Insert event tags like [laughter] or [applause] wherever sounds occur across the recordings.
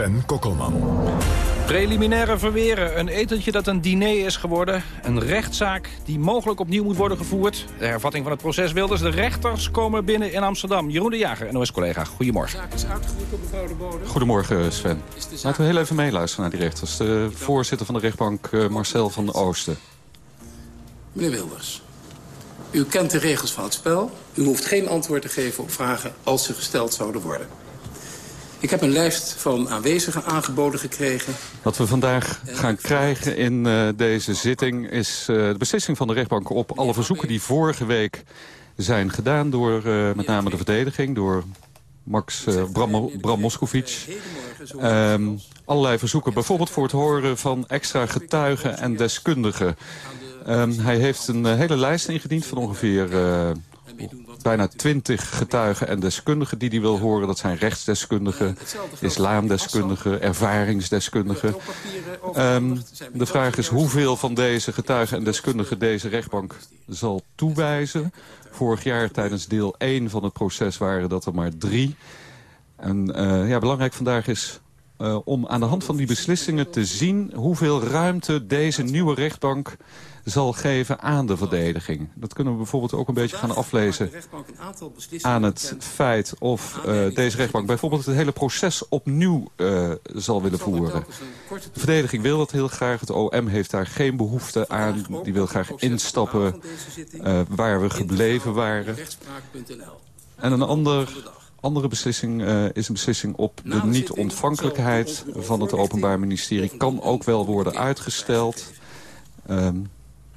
Sven Kokkelman. Preliminaire verweren, een etentje dat een diner is geworden. Een rechtszaak die mogelijk opnieuw moet worden gevoerd. De hervatting van het proces Wilders. De rechters komen binnen in Amsterdam. Jeroen de Jager, NOS-collega, goedemorgen. De zaak is uitgeroepen, mevrouw de Bode. Goedemorgen Sven. Laten we heel even meeluisteren naar die rechters. De voorzitter van de rechtbank eh, Marcel van Oosten. Meneer Wilders, u kent de regels van het spel. U hoeft geen antwoord te geven op vragen als ze gesteld zouden worden. Ik heb een lijst van aanwezigen aangeboden gekregen. Wat we vandaag gaan krijgen in uh, deze zitting... is uh, de beslissing van de rechtbank op alle verzoeken die vorige week zijn gedaan... door uh, met name de verdediging, door Max Bram, Bram Moskovic. Um, allerlei verzoeken, bijvoorbeeld voor het horen van extra getuigen en deskundigen. Um, hij heeft een hele lijst ingediend van ongeveer bijna twintig getuigen en deskundigen die hij wil horen. Dat zijn rechtsdeskundigen, islamdeskundigen, ervaringsdeskundigen. Um, de vraag is hoeveel van deze getuigen en deskundigen deze rechtbank zal toewijzen. Vorig jaar tijdens deel 1 van het proces waren dat er maar drie. En uh, ja, belangrijk vandaag is uh, om aan de hand van die beslissingen te zien... hoeveel ruimte deze nieuwe rechtbank zal geven aan de verdediging. Dat kunnen we bijvoorbeeld ook een beetje gaan aflezen aan het feit of uh, deze rechtbank bijvoorbeeld het hele proces opnieuw uh, zal willen voeren. De verdediging wil dat heel graag. Het OM heeft daar geen behoefte aan. Die wil graag instappen uh, waar we gebleven waren. En een ander andere beslissing uh, is een beslissing op de niet-ontvankelijkheid van het Openbaar Ministerie. Kan ook wel worden uitgesteld. Um,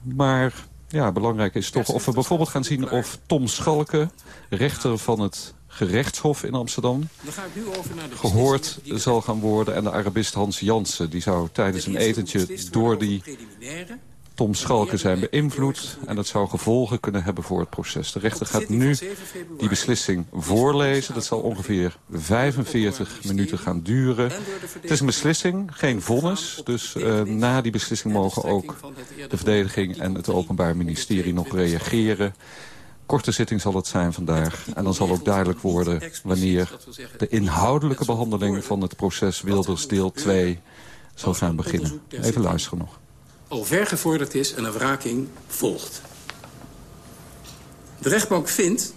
maar ja, belangrijk is toch of we bijvoorbeeld gaan zien of Tom Schalke, rechter van het gerechtshof in Amsterdam, gehoord zal gaan worden. En de Arabist Hans Jansen, die zou tijdens een etentje door die Tom Schalke zijn beïnvloed. En dat zou gevolgen kunnen hebben voor het proces. De rechter gaat nu die beslissing voorlezen. Dat zal ongeveer 45 minuten gaan duren. Het is een beslissing, geen vonnis. Dus uh, na die beslissing mogen ook de verdediging en het Openbaar Ministerie nog reageren. Korte zitting zal het zijn vandaag. En dan zal ook duidelijk worden wanneer de inhoudelijke behandeling van het proces Wilders deel 2 zal gaan beginnen. Even luisteren nog al ver gevorderd is en een wraking volgt. De rechtbank vindt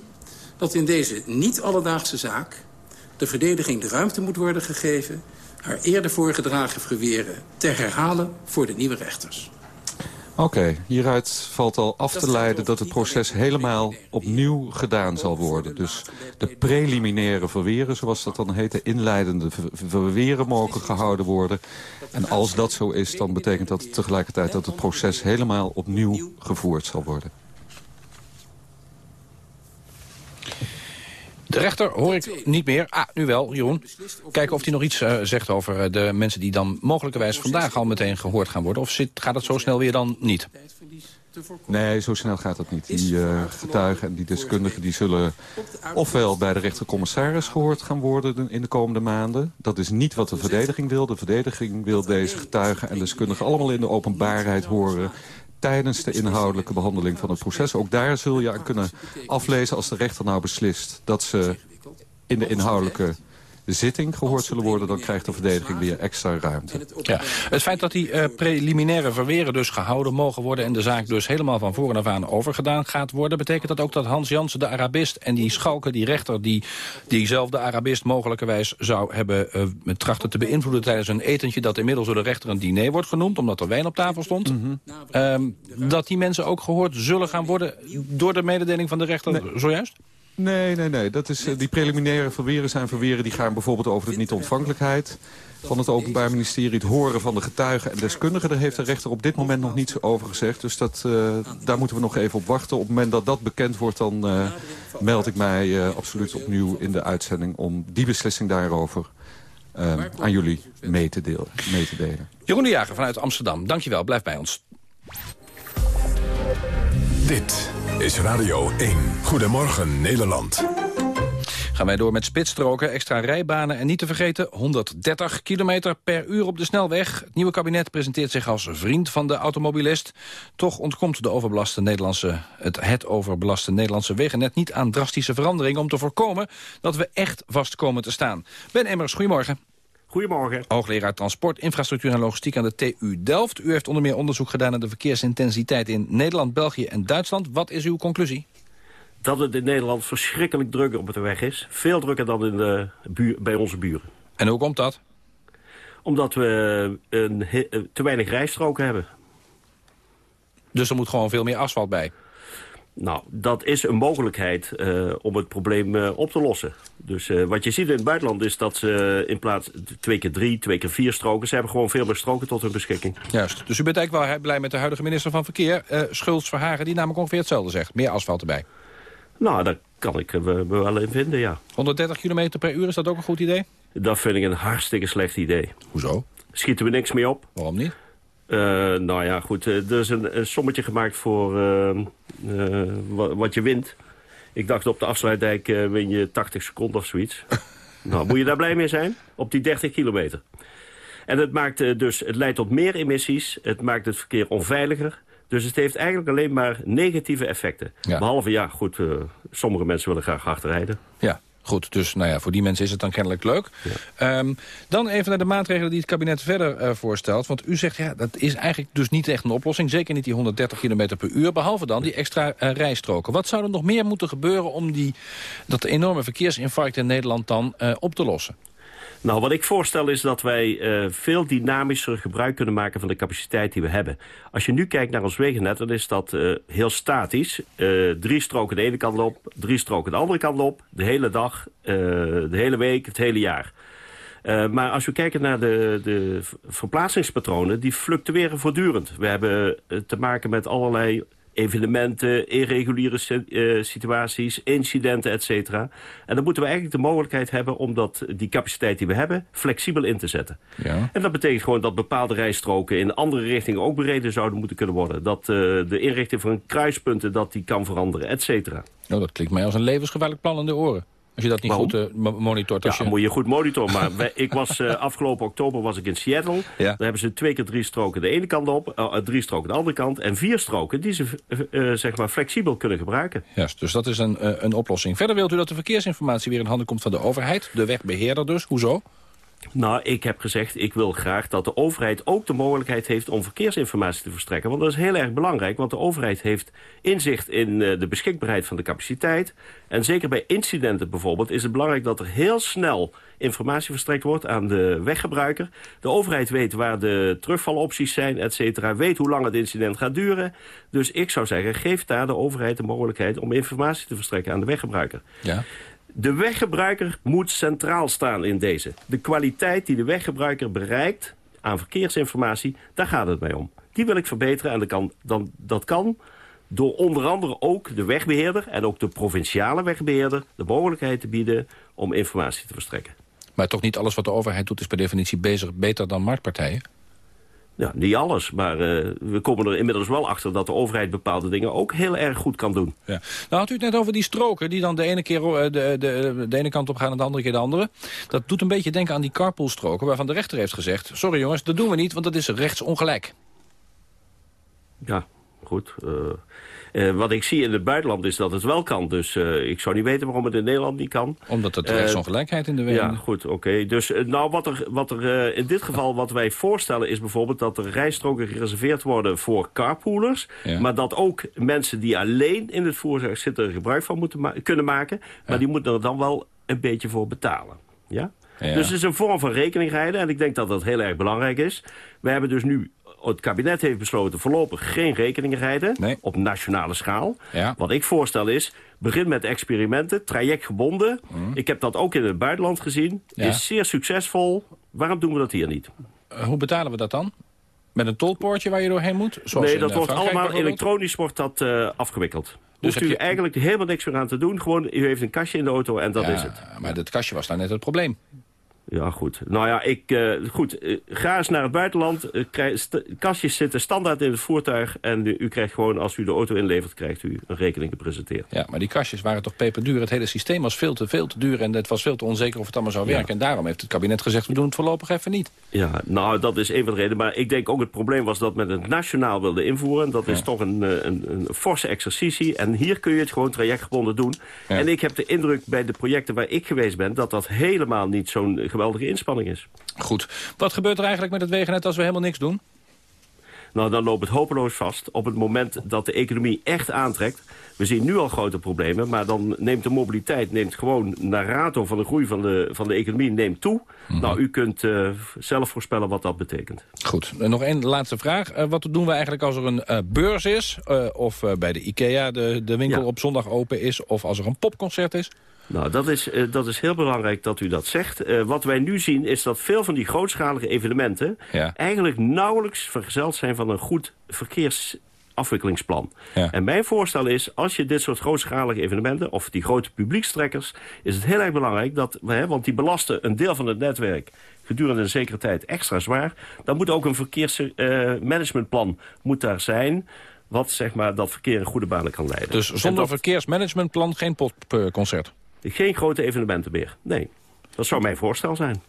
dat in deze niet-alledaagse zaak... de verdediging de ruimte moet worden gegeven... haar eerder voorgedragen verweren te herhalen voor de nieuwe rechters. Oké, okay, hieruit valt al af te leiden dat het proces helemaal opnieuw gedaan zal worden. Dus de preliminaire verweren, zoals dat dan heet, de inleidende verweren mogen gehouden worden. En als dat zo is, dan betekent dat tegelijkertijd dat het proces helemaal opnieuw gevoerd zal worden. De rechter hoor ik niet meer. Ah, nu wel, Jeroen. Kijken of hij nog iets uh, zegt over uh, de mensen die dan mogelijkerwijs vandaag al meteen gehoord gaan worden. Of zit, gaat het zo snel weer dan niet? Nee, zo snel gaat dat niet. Die uh, getuigen en die deskundigen die zullen ofwel bij de rechtercommissaris gehoord gaan worden in de komende maanden. Dat is niet wat de verdediging wil. De verdediging wil deze getuigen en deskundigen allemaal in de openbaarheid horen tijdens de inhoudelijke behandeling van het proces. Ook daar zul je aan kunnen aflezen als de rechter nou beslist... dat ze in de inhoudelijke zitting gehoord zullen worden... dan krijgt de verdediging weer extra ruimte. Ja. Het feit dat die uh, preliminaire verweren dus gehouden mogen worden... en de zaak dus helemaal van voren af aan overgedaan gaat worden... betekent dat ook dat Hans Jansen, de Arabist, en die Schalke, die rechter... die diezelfde Arabist mogelijkerwijs zou hebben uh, trachten te beïnvloeden... tijdens een etentje dat inmiddels door de rechter een diner wordt genoemd... omdat er wijn op tafel stond... Mm -hmm. um, dat die mensen ook gehoord zullen gaan worden... door de mededeling van de rechter nee. zojuist? Nee, nee, nee. Dat is, die preliminaire verweren zijn verweren... die gaan bijvoorbeeld over de niet-ontvankelijkheid van het Openbaar Ministerie... het horen van de getuigen en deskundigen. Daar heeft de rechter op dit moment nog niets over gezegd. Dus dat, uh, daar moeten we nog even op wachten. Op het moment dat dat bekend wordt... dan uh, meld ik mij uh, absoluut opnieuw in de uitzending... om die beslissing daarover aan jullie mee te, delen, mee te delen. Jeroen de Jager vanuit Amsterdam. Dankjewel, blijf bij ons. Dit is Radio 1. Goedemorgen Nederland. Gaan wij door met spitsstroken, extra rijbanen en niet te vergeten 130 km per uur op de snelweg. Het nieuwe kabinet presenteert zich als vriend van de automobilist. Toch ontkomt de overbelaste Nederlandse, het, het overbelaste Nederlandse wegennet niet aan drastische veranderingen... om te voorkomen dat we echt vast komen te staan. Ben Emmers, goedemorgen. Goedemorgen. Hoogleraar Transport, Infrastructuur en Logistiek aan de TU Delft. U heeft onder meer onderzoek gedaan naar de verkeersintensiteit in Nederland, België en Duitsland. Wat is uw conclusie? Dat het in Nederland verschrikkelijk druk op de weg is. Veel drukker dan in de buur, bij onze buren. En hoe komt dat? Omdat we een, te weinig rijstroken hebben. Dus er moet gewoon veel meer asfalt bij? Nou, dat is een mogelijkheid uh, om het probleem uh, op te lossen. Dus uh, wat je ziet in het buitenland is dat ze in plaats twee keer drie, twee keer vier stroken... ze hebben gewoon veel meer stroken tot hun beschikking. Juist. Dus u bent eigenlijk wel blij met de huidige minister van Verkeer, Schultz Verhagen... die namelijk ongeveer hetzelfde zegt. Meer asfalt erbij. Nou, daar kan ik me wel in vinden, ja. 130 km per uur, is dat ook een goed idee? Dat vind ik een hartstikke slecht idee. Hoezo? Schieten we niks mee op. Waarom niet? Uh, nou ja, goed. Uh, er is een, een, sommetje gemaakt voor uh, wat je wint. Ik dacht op de afsluitdijk win je 80 seconden of zoiets. [laughs] nou, moet je daar blij mee zijn? Op die 30 kilometer. En het, maakt, dus, het leidt tot meer emissies. Het maakt het verkeer onveiliger. Dus het heeft eigenlijk alleen maar negatieve effecten. Behalve, ja, goed, sommige mensen willen graag hard rijden. Ja, Goed, dus nou ja, voor die mensen is het dan kennelijk leuk. Ehm, dan even naar de maatregelen die het kabinet verder uh, voorstelt. Want u zegt, ja, dat is eigenlijk dus niet echt een oplossing. Zeker niet die 130 km per uur, behalve dan die extra uh, rijstroken. Wat zou er nog meer moeten gebeuren om die, dat enorme verkeersinfarct in Nederland dan uh, op te lossen? Nou, wat ik voorstel is dat wij uh, veel dynamischer gebruik kunnen maken van de capaciteit die we hebben. Als je nu kijkt naar ons wegennet, dan is dat uh, heel statisch. Uh, drie stroken de ene kant op, drie stroken de andere kant op. De hele dag, de hele week, het hele jaar. maar als we kijken naar de, de verplaatsingspatronen, die fluctueren voortdurend. We hebben te maken met allerlei evenementen, irreguliere uh, situaties, incidenten, et cetera. En dan moeten we eigenlijk de mogelijkheid hebben om dat, die capaciteit die we hebben flexibel in te zetten. Ja. En dat betekent gewoon dat bepaalde rijstroken in andere richtingen ook bereden zouden moeten kunnen worden. Dat uh, de inrichting van kruispunten dat die kan veranderen, et cetera. Nou, dat klinkt mij als een levensgevaarlijk plan in de oren. Als je dat niet goed uh, monitort. Als ja, je... moet je goed monitoren. Maar ik was uh, afgelopen oktober was ik in Seattle. Ja. Daar hebben ze twee keer drie stroken de ene kant op. Uh, drie stroken de andere kant. En vier stroken die ze zeg maar flexibel kunnen gebruiken. Ja, dus dat is een, een oplossing. Verder wilt u dat de verkeersinformatie weer in handen komt van de overheid. De wegbeheerder dus. Hoezo? Nou, ik heb gezegd, ik wil graag dat de overheid ook de mogelijkheid heeft om verkeersinformatie te verstrekken. Want dat is heel erg belangrijk, want de overheid heeft inzicht in uh, de beschikbaarheid van de capaciteit. En zeker bij incidenten bijvoorbeeld is het belangrijk dat er heel snel informatie verstrekt wordt aan de weggebruiker. De overheid weet waar de terugvalopties zijn, et cetera. Weet hoe lang het incident gaat duren. Dus ik zou zeggen, geef daar de overheid de mogelijkheid om informatie te verstrekken aan de weggebruiker. Ja. De weggebruiker moet centraal staan in deze. De kwaliteit die de weggebruiker bereikt aan verkeersinformatie, daar gaat het mee om. Die wil ik verbeteren en dat kan, dan, dat kan door onder andere ook de wegbeheerder... en ook de provinciale wegbeheerder de mogelijkheid te bieden om informatie te verstrekken. Maar toch niet alles wat de overheid doet is per definitie bezig, beter dan marktpartijen? Ja, niet alles, maar uh, we komen er inmiddels wel achter... dat de overheid bepaalde dingen ook heel erg goed kan doen. Ja. Nou had u het net over die stroken... die dan de ene keer uh, de, de, de ene kant op gaan en de andere keer de andere. Dat doet een beetje denken aan die carpoolstroken... waarvan de rechter heeft gezegd... sorry jongens, dat doen we niet, want dat is rechtsongelijk. Ja, goed. Uh, uh, wat ik zie in het buitenland is dat het wel kan. Dus uh, ik zou niet weten waarom het in Nederland niet kan. Omdat uh, rechtsongelijkheid in de wereld. Ja, goed, oké. Okay. Dus nou, wat er, wat er in dit geval wat wij voorstellen is bijvoorbeeld... dat er rijstroken gereserveerd worden voor carpoolers. Ja. Maar dat ook mensen die alleen in het voertuig zitten... gebruik van moeten ma kunnen maken. Maar ja. die moeten er dan wel een beetje voor betalen. Ja? Ja. Dus het is een vorm van rekening rijden. En ik denk dat dat heel erg belangrijk is. We hebben dus nu het kabinet heeft besloten voorlopig geen rekeningen rijden nee. op nationale schaal. Ja. Wat ik voorstel is, begin met experimenten, trajectgebonden. Mm. Ik heb dat ook in het buitenland gezien. Ja. Is zeer succesvol. Waarom doen we dat hier niet? Uh, hoe betalen we dat dan? Met een tolpoortje waar je doorheen moet? Zoals nee, dat wordt allemaal elektronisch wordt dat, uh, afgewikkeld. Dus Hoeft u je... eigenlijk helemaal niks meer aan te doen. Gewoon, u heeft een kastje in de auto en dat ja, is het. Maar dat kastje was daar net het probleem. Ja, goed. Nou ja, ik, uh, goed, uh, ga eens naar het buitenland. Uh, kastjes zitten standaard in het voertuig. En u krijgt gewoon, als u de auto inlevert, krijgt u een rekening gepresenteerd. Ja, maar die kastjes waren toch peperduur. Het hele systeem was veel te, veel te duur en het was veel te onzeker of het allemaal zou werken. En daarom heeft het kabinet gezegd, we doen het voorlopig even niet. Ja, nou, dat is een van de redenen. Maar ik denk ook het probleem was dat men het nationaal wilde invoeren. Dat is toch een, een, een, forse exercitie. En hier kun je het gewoon trajectgebonden doen. Ja. En ik heb de indruk bij de projecten waar ik geweest ben... dat dat helemaal niet zo'n geweldige inspanning is. Goed. Wat gebeurt er eigenlijk met het wegennet als we helemaal niks doen? Nou, dan loopt het hopeloos vast. Op het moment dat de economie echt aantrekt... we zien nu al grote problemen, maar dan neemt de mobiliteit... neemt gewoon naar rato van de groei van de, van de economie neemt toe. Mhm. Nou, u kunt uh, zelf voorspellen wat dat betekent. Goed. En nog één laatste vraag. Uh, wat doen we eigenlijk als er een uh, beurs is... of bij de IKEA de, de winkel ja. op zondag open is... of als er een popconcert is? Nou, dat is, uh, dat is heel belangrijk dat u dat zegt. Uh, wat wij nu zien is dat veel van die grootschalige evenementen... Ja. eigenlijk nauwelijks vergezeld zijn van een goed verkeersafwikkelingsplan. Ja. En mijn voorstel is, als je dit soort grootschalige evenementen... of die grote publiekstrekkers, is het heel erg belangrijk... dat, hè, want die belasten een deel van het netwerk gedurende een zekere tijd extra zwaar... dan moet ook een verkeersmanagementplan uh, moet daar zijn wat zeg maar, dat verkeer in goede banen kan leiden. Dus zonder dat... verkeersmanagementplan geen popconcert? Geen grote evenementen meer, nee. Dat zou mijn voorstel zijn.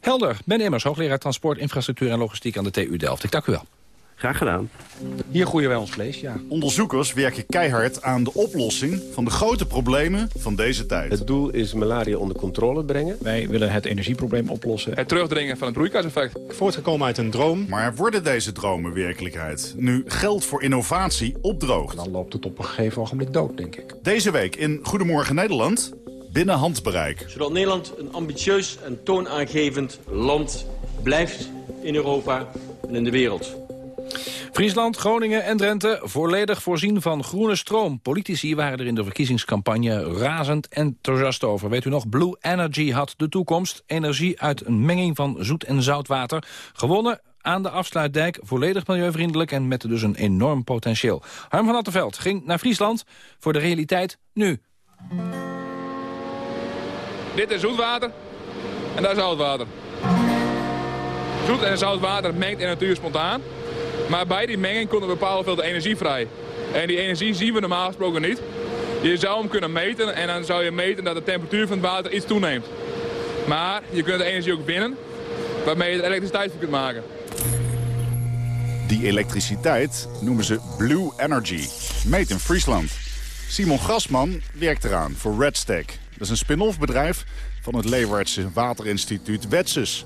Helder. Ben Immers, hoogleraar transport, infrastructuur en logistiek aan de TU Delft. Ik dank u wel. Graag gedaan. Hier groeien wij ons vlees, ja. Onderzoekers werken keihard aan de oplossing van de grote problemen van deze tijd. Het doel is malaria onder controle brengen. Wij willen het energieprobleem oplossen. Het terugdringen van het broeikaseffect. Voortgekomen uit een droom. Maar worden deze dromen werkelijkheid? Nu geld voor innovatie opdroogt. Dan loopt het op een gegeven ogenblik dood, denk ik. Deze week in Goedemorgen Nederland binnen handbereik. Zodat Nederland een ambitieus en toonaangevend land blijft in Europa en in de wereld. Friesland, Groningen en Drenthe volledig voorzien van groene stroom. Politici waren er in de verkiezingscampagne razend enthousiast over. Weet u nog, Blue Energy had de toekomst. Energie uit een menging van zoet en zoutwater. Gewonnen aan de afsluitdijk, volledig milieuvriendelijk en met dus een enorm potentieel. Harm van Attenveld ging naar Friesland voor de realiteit nu. Dit is zoetwater en dat is zoutwater. Zoet en zoutwater mengt in natuur spontaan. Maar bij die menging komt een bepaalde hoeveelheid energie vrij. En die energie zien we normaal gesproken niet. Je zou hem kunnen meten en dan zou je meten dat de temperatuur van het water iets toeneemt. Maar je kunt de energie ook binnen, waarmee je er elektriciteit van kunt maken. Die elektriciteit noemen ze Blue Energy. Meet in Friesland. Simon Grasman werkt eraan voor Redstack. Dat is een spin-off bedrijf van het Leeuwardse Waterinstituut Wetsus.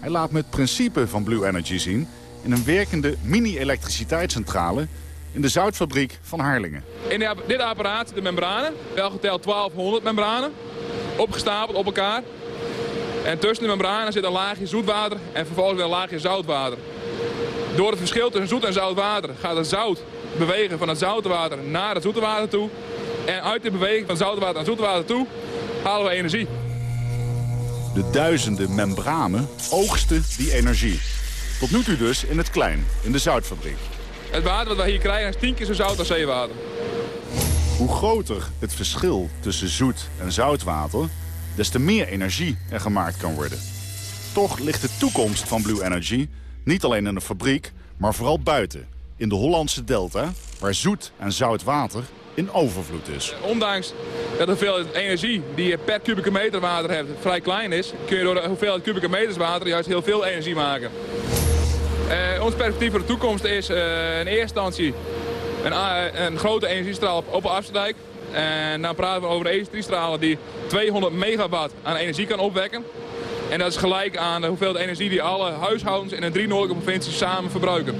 Hij laat me het principe van Blue Energy zien... in een werkende mini-elektriciteitscentrale in de zoutfabriek van Harlingen. In dit apparaat de membranen, wel geteld 1200 membranen, opgestapeld op elkaar. En tussen de membranen zit een laagje zoetwater en vervolgens weer een laagje zoutwater. Door het verschil tussen zoet en zout water gaat het zout bewegen van het zoute water naar het zoete water toe. En uit de beweging van zout water naar zoete water toe halen we energie. De duizenden membranen oogsten die energie. Tot nu toe dus in het klein, in de zoutfabriek. Het water wat we hier krijgen is tien keer zo zout als zeewater. Hoe groter het verschil tussen zoet en zoutwater... des te meer energie er gemaakt kan worden. Toch ligt de toekomst van Blue Energy niet alleen in de fabriek... maar vooral buiten, in de Hollandse delta... waar zoet en zout water in overvloed is. Ondanks dat de hoeveelheid energie die je per kubieke meter water hebt vrij klein is... kun je door de hoeveelheid kubieke meters water juist heel veel energie maken. Uh, ons perspectief voor de toekomst is uh, in eerste instantie een, uh, een grote energiestraal op Afsterdijk. En dan praten we over energiestralen die 200 megawatt aan energie kan opwekken. En dat is gelijk aan de hoeveelheid energie die alle huishoudens in een drie noordelijke provincies samen verbruiken.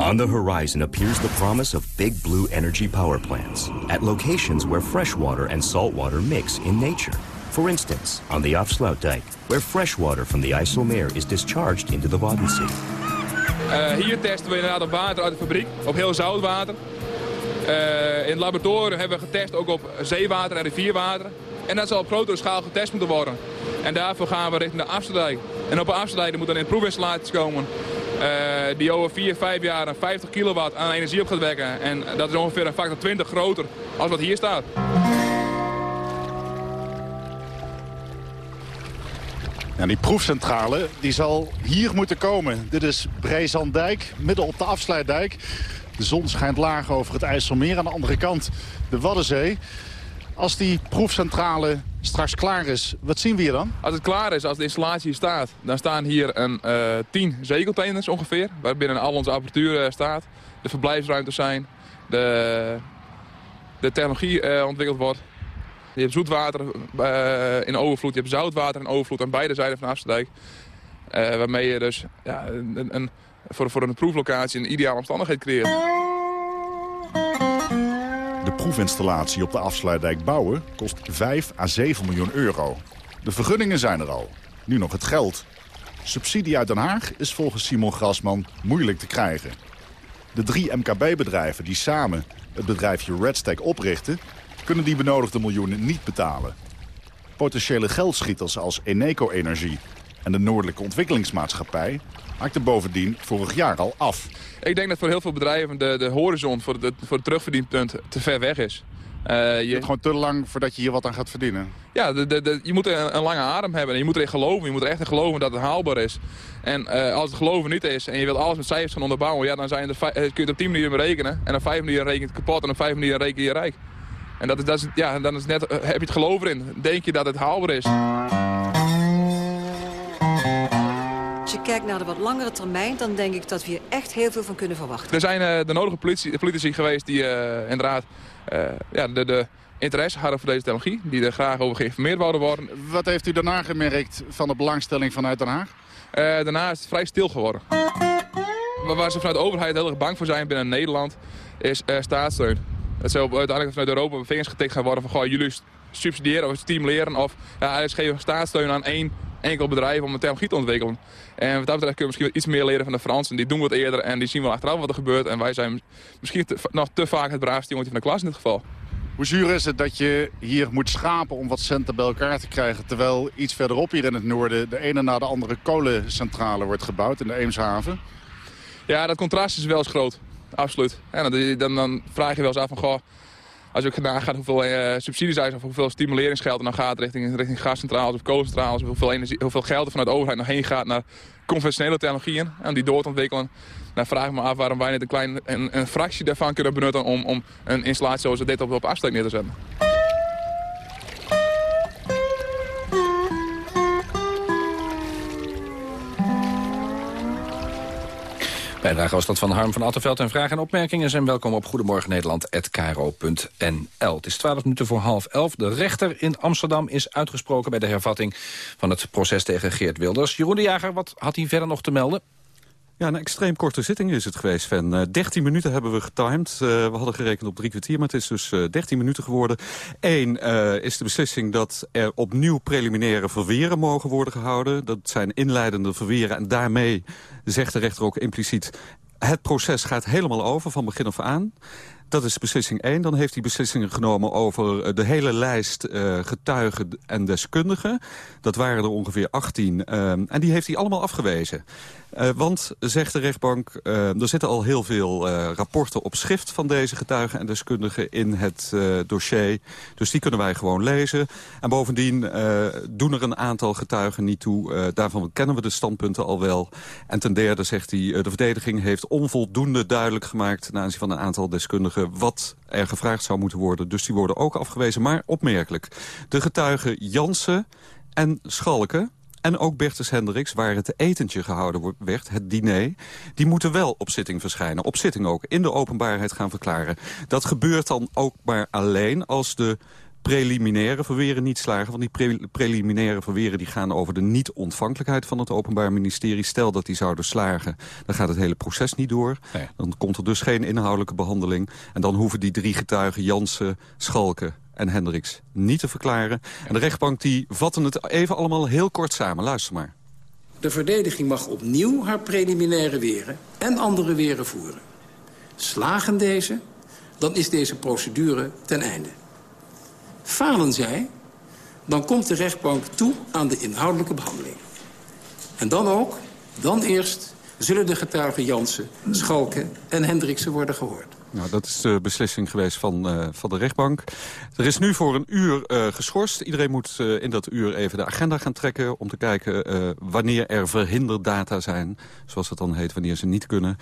On the horizon appears the promise of big blue energy power plants at locations where fresh water and salt water mix in nature. For instance, on the Afsluitdijk, where fresh water from the IJsselmeer is discharged into the Waddenzee. Uh, hier testen we inderdaad op water uit de fabriek, op heel zout water. Uh, in het laboratorium hebben we getest ook op zeewater en rivierwater. En dat zal op grotere schaal getest moeten worden. En daarvoor gaan we richting de Afsluitdijk. En op de Afsluitdijk moeten er in proefinstallaties komen die over 4, 5 jaar 50 kilowatt aan energie op gaat wekken. En dat is ongeveer een factor 20 groter als wat hier staat. Ja, die proefcentrale die zal hier moeten komen. Dit is Brezandijk, midden op de afsluitdijk. De zon schijnt laag over het IJsselmeer. Aan de andere kant de Waddenzee. Als die proefcentrale straks klaar is, wat zien we hier dan? Als het klaar is, als de installatie staat, dan staan hier een, uh, tien zeecontainers ongeveer. Waarbinnen al onze apparatuur uh, staat. De verblijfsruimtes zijn. De, de technologie uh, ontwikkeld wordt. Je hebt zoetwater in overvloed, je hebt zoutwater in overvloed aan beide zijden van Afsterdijk. Waarmee je dus ja, een, voor, voor een proeflocatie een ideale omstandigheid creëert. Proefinstallatie op de afsluitdijk bouwen kost 5 à 7 miljoen euro. De vergunningen zijn er al. Nu nog het geld. Subsidie uit Den Haag is volgens Simon Grasman moeilijk te krijgen. De drie MKB-bedrijven die samen het bedrijfje Redstack oprichten... kunnen die benodigde miljoenen niet betalen. Potentiële geldschieters als Eneco Energie en de Noordelijke Ontwikkelingsmaatschappij... maakten bovendien vorig jaar al af. Ik denk dat voor heel veel bedrijven de, de horizon voor, de, voor het terugverdienpunt te ver weg is. Uh, je... gewoon te lang voordat je hier wat aan gaat verdienen? Ja, de, de, de, je moet een, een, lange adem hebben. En je moet erin geloven. Je moet er echt in geloven dat het haalbaar is. En uh, als het geloven niet is en je wilt alles met cijfers gaan onderbouwen... Ja, dan zijn er, eh, kun je het op 10 manieren berekenen. En op 5 manieren reken je het kapot en op 5 manieren reken je rijk. En dat is, dat is, ja, dan is net, heb je het geloof erin. Denk je dat het haalbaar is. Als je kijkt naar de wat langere termijn, dan denk ik dat we hier echt heel veel van kunnen verwachten. Er zijn uh, de nodige politici, politici geweest die uh, inderdaad uh, ja, de, de interesse hadden voor deze technologie. Die er graag over geïnformeerd wouden worden. Wat heeft u daarna gemerkt van de belangstelling vanuit Den Haag? daarna is het vrij stil geworden. Waar ze vanuit de overheid heel erg bang voor zijn binnen Nederland, is staatssteun. Dat ze uiteindelijk vanuit Europa op vingers getikt gaan worden van... Goh, jullie subsidiëren of stimuleren of ja, eigenlijk geven staatssteun aan één enkel bedrijf om een technologie te ontwikkelen. En wat dat betreft kunnen we misschien iets meer leren van de Fransen. Die doen wat eerder en die zien wel achteraf wat er gebeurt. En wij zijn misschien nog te vaak het braafste jongetje van de klas in dit geval. Hoe zuur is het dat je hier moet schapen om wat centen bij elkaar te krijgen... terwijl iets verderop hier in het noorden de ene na de andere kolencentrale wordt gebouwd in de Eemshaven? Ja, dat contrast is wel eens groot. Absoluut. En dan, dan, dan vraag je wel eens af van... Goh, als je ook nagaat hoeveel uh, subsidies zijn of hoeveel stimuleringsgeld er dan gaat richting, richting gascentrales of kolencentrales, hoeveel, energie, hoeveel geld er vanuit de overheid nog heen gaat naar conventionele technologieën en die door te ontwikkelen. Dan vraag ik me af waarom wij niet een, klein, een fractie daarvan kunnen benutten om, om een installatie zoals dit op, op afstand neer te zetten. Bijdrage was dat van Harm van Attenveld. En vragen en opmerkingen zijn welkom op goedemorgennederland.nl. Het is 12 minuten voor half elf. De rechter in Amsterdam is uitgesproken bij de hervatting van het proces tegen Geert Wilders. Jeroen de Jager, wat had hij verder nog te melden? Ja, een extreem korte zitting is het geweest, Van. Uh, 13 minuten hebben we getimed. Uh, we hadden gerekend op drie kwartier, maar het is dus uh, 13 minuten geworden. Eén is de beslissing dat er opnieuw preliminaire verweren mogen worden gehouden. Dat zijn inleidende verweren en daarmee zegt de rechter ook impliciet... het proces gaat helemaal over, van begin af aan. Dat is beslissing 1. Dan heeft hij beslissingen genomen over eh, de hele lijst getuigen en deskundigen. Dat waren er ongeveer 18. Uh, en die heeft hij allemaal afgewezen. Uh, want, zegt de rechtbank, uh, er zitten al heel veel uh, rapporten op schrift... van deze getuigen en deskundigen in het dossier. Dus die kunnen wij gewoon lezen. En bovendien doen er een aantal getuigen niet toe. daarvan kennen we de standpunten al wel. En ten derde zegt hij, de verdediging heeft onvoldoende duidelijk gemaakt... ten aanzien van een aantal deskundigen wat er gevraagd zou moeten worden. Dus die worden ook afgewezen. Maar opmerkelijk, de getuigen Jansen en Schalken en ook Bertus Hendricks, waar het etentje gehouden werd, het diner... die moeten wel op zitting verschijnen. Op zitting ook, in de openbaarheid gaan verklaren. Dat gebeurt dan ook maar alleen als de preliminaire verweren niet slagen. Want die pre preliminaire verweren die gaan over de niet-ontvankelijkheid van het Openbaar Ministerie. Stel dat die zouden slagen, dan gaat het hele proces niet door. Nee. Dan komt er dus geen inhoudelijke behandeling. En dan hoeven die drie getuigen, Jansen, Schalken en Hendricks niet te verklaren. En de rechtbank die vatten het even allemaal heel kort samen. Luister maar. De verdediging mag opnieuw haar preliminaire weren en andere weren voeren. Slagen deze, dan is deze procedure ten einde. Falen zij, dan komt de rechtbank toe aan de inhoudelijke behandeling. En dan ook, dan eerst, zullen de getuigen Jansen, Schalken en Hendriksen worden gehoord. Nou, dat is de beslissing geweest van, uh, van de rechtbank. Er is nu voor een uur uh, geschorst. Iedereen moet uh, in dat uur even de agenda gaan trekken... om te kijken wanneer er verhinderdata zijn. Zoals het dan heet, wanneer ze niet kunnen.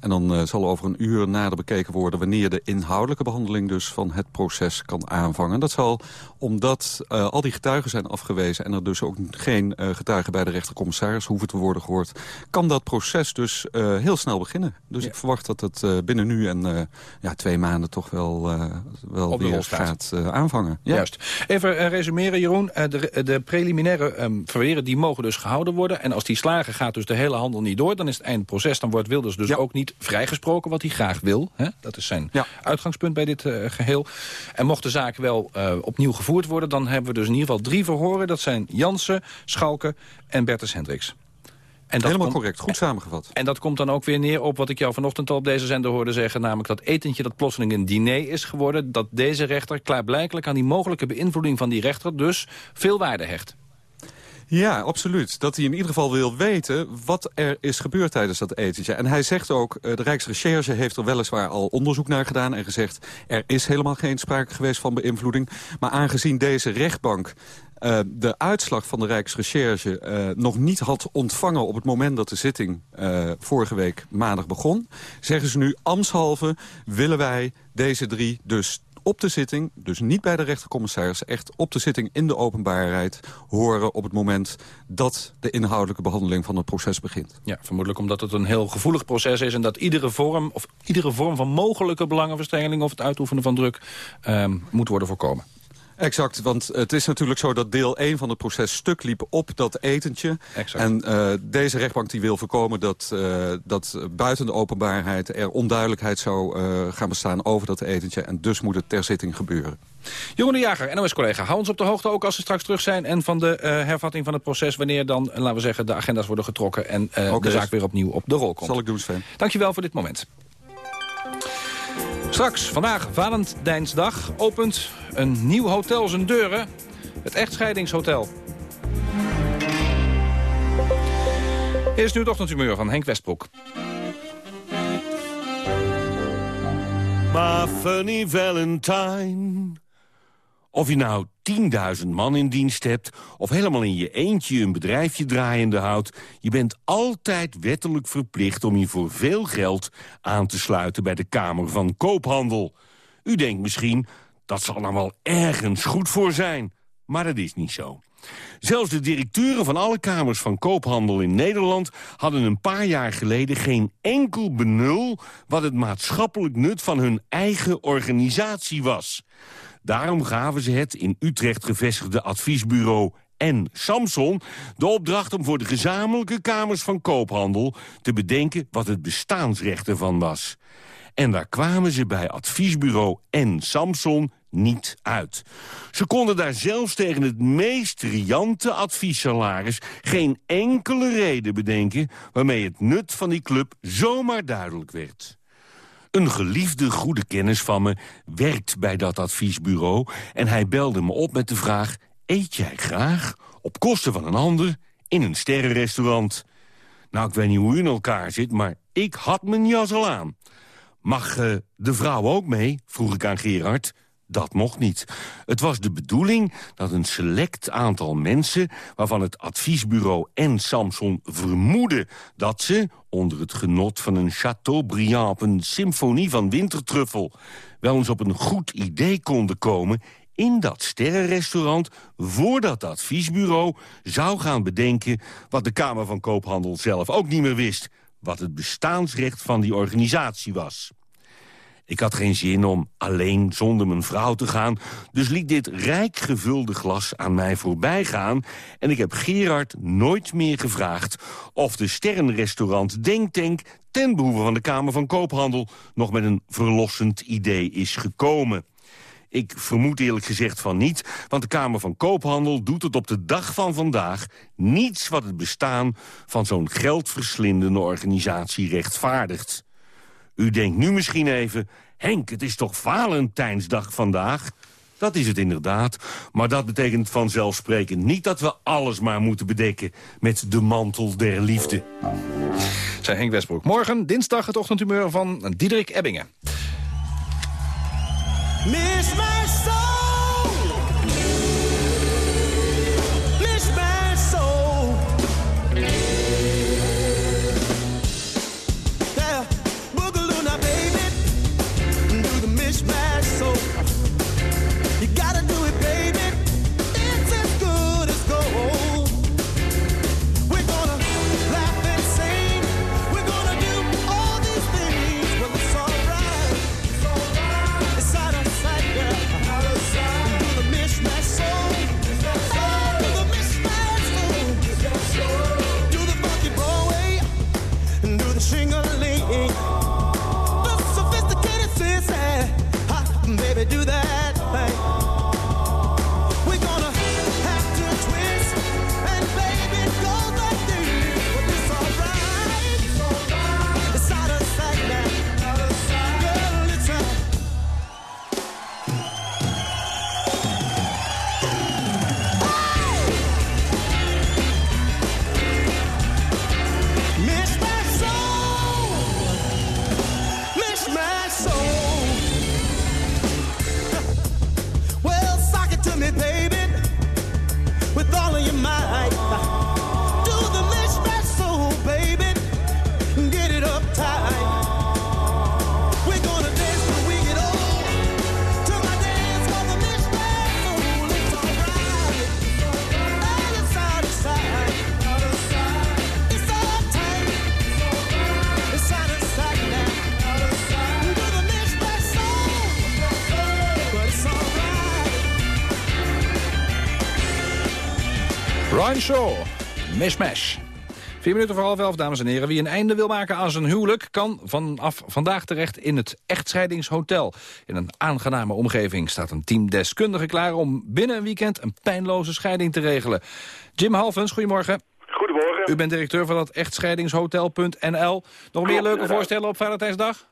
En dan zal over een uur nader bekeken worden... wanneer de inhoudelijke behandeling dus van het proces kan aanvangen. Dat zal omdat al die getuigen zijn afgewezen... en er dus ook geen getuigen bij de rechtercommissaris hoeven te worden gehoord... kan dat proces dus heel snel beginnen. Dus ja. ik verwacht dat het binnen nu en ja, twee maanden toch wel, wel weer gaat aanvangen. Ja. Juist. Even resumeren, Jeroen. de, de preliminaire um, verweren die mogen dus gehouden worden. En als die slagen gaat dus de hele handel niet door. Dan is het eindproces. Dan wordt Wilders dus ja. ook niet vrijgesproken wat hij graag wil. Hè? Dat is zijn uitgangspunt bij dit geheel. En mocht de zaak wel opnieuw gevoerd worden... dan hebben we dus in ieder geval drie verhoren. Dat zijn Jansen, Schalke en Bertus Hendricks. En dat Helemaal correct, goed samengevat. En dat komt dan ook weer neer op wat ik jou vanochtend al op deze zender hoorde zeggen... namelijk dat etentje dat plotseling een diner is geworden... dat deze rechter klaarblijkelijk aan die mogelijke beïnvloeding van die rechter... dus veel waarde hecht. Ja, absoluut. Dat hij in ieder geval wil weten wat er is gebeurd tijdens dat etentje. En hij zegt ook, de Rijksrecherche heeft er weliswaar al onderzoek naar gedaan... en gezegd, er is helemaal geen sprake geweest van beïnvloeding. Maar aangezien deze rechtbank uh, de uitslag van de Rijksrecherche uh, nog niet had ontvangen... op het moment dat de zitting vorige week maandag begon... zeggen ze nu, ambtshalve willen wij deze drie dus op de zitting, dus niet bij de rechtercommissaris... echt op de zitting in de openbaarheid horen op het moment... dat de inhoudelijke behandeling van het proces begint. Ja, vermoedelijk omdat het een heel gevoelig proces is... en dat iedere vorm, of iedere vorm van mogelijke belangenverstrengeling... of het uitoefenen van druk um, moet worden voorkomen. Exact, want het is natuurlijk zo dat deel 1 van het proces stuk liep op dat etentje. Exact. En uh, deze rechtbank die wil voorkomen dat, uh, dat buiten de openbaarheid er onduidelijkheid zou uh, gaan bestaan over dat etentje. En dus moet het ter zitting gebeuren. Jeroen de Jager, NOS-collega, hou ons op de hoogte ook als ze straks terug zijn... en van de hervatting van het proces, wanneer dan, laten we zeggen... de agenda's worden getrokken en okay. de zaak weer opnieuw op de rol komt. Zal ik doen, Sven. Dankjewel voor dit moment. Straks, vandaag Valentijnsdag, opent een nieuw hotel zijn deuren. Het Echtscheidingshotel. Eerst nu het ochtendhumeur van Henk Westbroek. My funny Valentine. Of je nou 10.000 man in dienst hebt... of helemaal in je eentje een bedrijfje draaiende houdt... je bent altijd wettelijk verplicht om je voor veel geld aan te sluiten... bij de Kamer van Koophandel. U denkt misschien, dat zal dan wel ergens goed voor zijn. Maar dat is niet zo. Zelfs de directeuren van alle kamers van koophandel in Nederland... hadden een paar jaar geleden geen enkel benul... wat het maatschappelijk nut van hun eigen organisatie was. Daarom gaven ze het in Utrecht gevestigde adviesbureau en Samson de opdracht om voor de gezamenlijke kamers van koophandel te bedenken wat het bestaansrecht ervan was. En daar kwamen ze bij adviesbureau en Samson niet uit. Ze konden daar zelfs tegen het meest riante adviessalaris... geen enkele reden bedenken waarmee het nut van die club zomaar duidelijk werd. Een geliefde goede kennis van me werkt bij dat adviesbureau... en hij belde me op met de vraag... eet jij graag, op kosten van een ander, in een sterrenrestaurant? Nou, ik weet niet hoe u in elkaar zit, maar ik had mijn jas al aan. Mag uh, de vrouw ook mee? vroeg ik aan Gerard. Dat mocht niet. Het was de bedoeling dat een select aantal mensen... waarvan het adviesbureau en Samson vermoeden dat ze... onder het genot van een Chateaubriand op een symfonie van wintertruffel... wel eens op een goed idee konden komen in dat sterrenrestaurant... voordat dat adviesbureau zou gaan bedenken... wat de Kamer van Koophandel zelf ook niet meer wist... wat het bestaansrecht van die organisatie was. Ik had geen zin om alleen zonder mijn vrouw te gaan... dus liet dit rijk gevulde glas aan mij voorbij gaan... en ik heb Gerard nooit meer gevraagd... of de sterrenrestaurant Denktank ten behoeve van de Kamer van Koophandel... nog met een verlossend idee is gekomen. Ik vermoed eerlijk gezegd van niet, want de Kamer van Koophandel doet het op de dag van vandaag niets wat het bestaan van zo'n geldverslindende organisatie rechtvaardigt. U denkt nu misschien even, Henk, het is toch Valentijnsdag vandaag? Dat is het inderdaad, maar dat betekent vanzelfsprekend niet... dat we alles maar moeten bedekken met de mantel der liefde. Zij Henk Westbroek. Morgen, dinsdag, het ochtendhumeur van Diederik Ebbingen. Miss my soul. Ryan Shaw, Mishmash. Vier minuten voor half elf, dames en heren. Wie een einde wil maken aan zijn huwelijk... kan vanaf vandaag terecht in het Echtscheidingshotel. In een aangename omgeving staat een team deskundigen klaar... om binnen een weekend een pijnloze scheiding te regelen. Jim Halvens, goedemorgen. Goedemorgen. U bent directeur van dat echtscheidingshotel.nl. Nog meer leuke voorstellen op Valentijnsdag?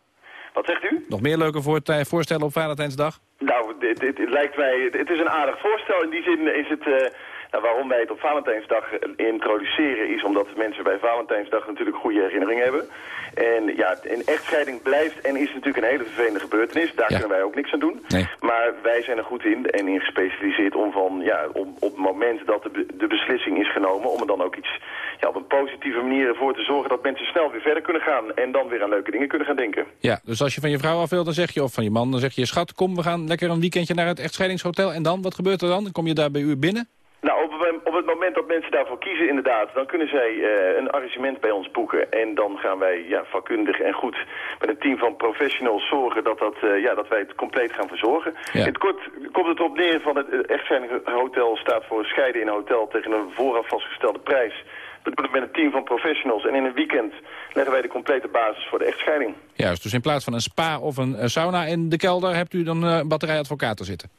Wat zegt u? Nog meer leuke voor- voorstellen op Valentijnsdag? Nou, dit, dit, lijkt mij, het is een aardig voorstel. In die zin is het, eh, nou, waarom wij het op Valentijnsdag eh, introduceren, is omdat mensen bij Valentijnsdag natuurlijk goede herinneringen hebben. En ja, een echtscheiding blijft en is natuurlijk een hele vervelende gebeurtenis. Daar kunnen wij ook niks aan doen. Maar wij zijn er goed in en in gespecialiseerd om van, ja, om, op het moment dat de, be- de beslissing is genomen, om er dan ook iets, ja, op een positieve manier ervoor te zorgen dat mensen snel weer verder kunnen gaan en dan weer aan leuke dingen kunnen gaan denken. Ja, dus als je van je vrouw af wilt, dan zeg je, of van je man, dan zeg je... schat, kom, we gaan lekker een weekendje naar het echtscheidingshotel. En dan, wat gebeurt er dan? Dan kom je daar bij u binnen? Nou, op, het- op het moment dat mensen daarvoor kiezen inderdaad, dan kunnen zij eh, een arrangement bij ons boeken. En dan gaan wij ja, vakkundig en goed met een team van professionals zorgen dat, dat, eh, ja, dat wij het compleet gaan verzorgen. In het kort komt het erop neer van het eh, hotel staat voor scheiden in een hotel tegen een vooraf vastgestelde prijs. We doen het met een team van professionals en in een weekend leggen wij de complete basis voor de echtscheiding. Juist, dus in plaats van een spa of een eh, sauna in de kelder... hebt u dan een batterij advocaten zitten?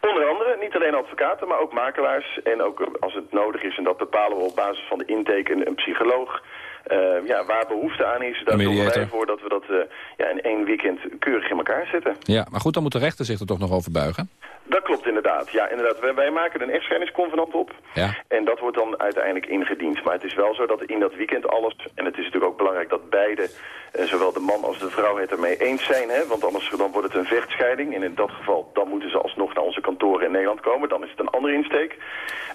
Onder andere, niet alleen advocaten, maar ook makelaars. En ook eh, als het nodig is, en dat bepalen we op basis van de intake, een, een psycholoog. Eh, ja, waar behoefte aan is, daar zorgen wij voor dat we dat eh, ja, in één weekend keurig in elkaar zetten. Ja, maar goed, dan moet de rechter zich er toch nog over buigen. Dat klopt inderdaad. Ja, inderdaad. Wij, wij maken een echtscheidingsconvenant op. Ja. En dat wordt dan uiteindelijk ingediend. Maar het is wel zo dat in dat weekend alles... en het is natuurlijk ook belangrijk dat beide, eh, zowel de man als de vrouw het ermee eens zijn. Hè? Want anders dan wordt het een vechtscheiding. En in dat geval, dan moeten ze alsnog naar onze kantoren in Nederland komen. Dan is het een andere insteek.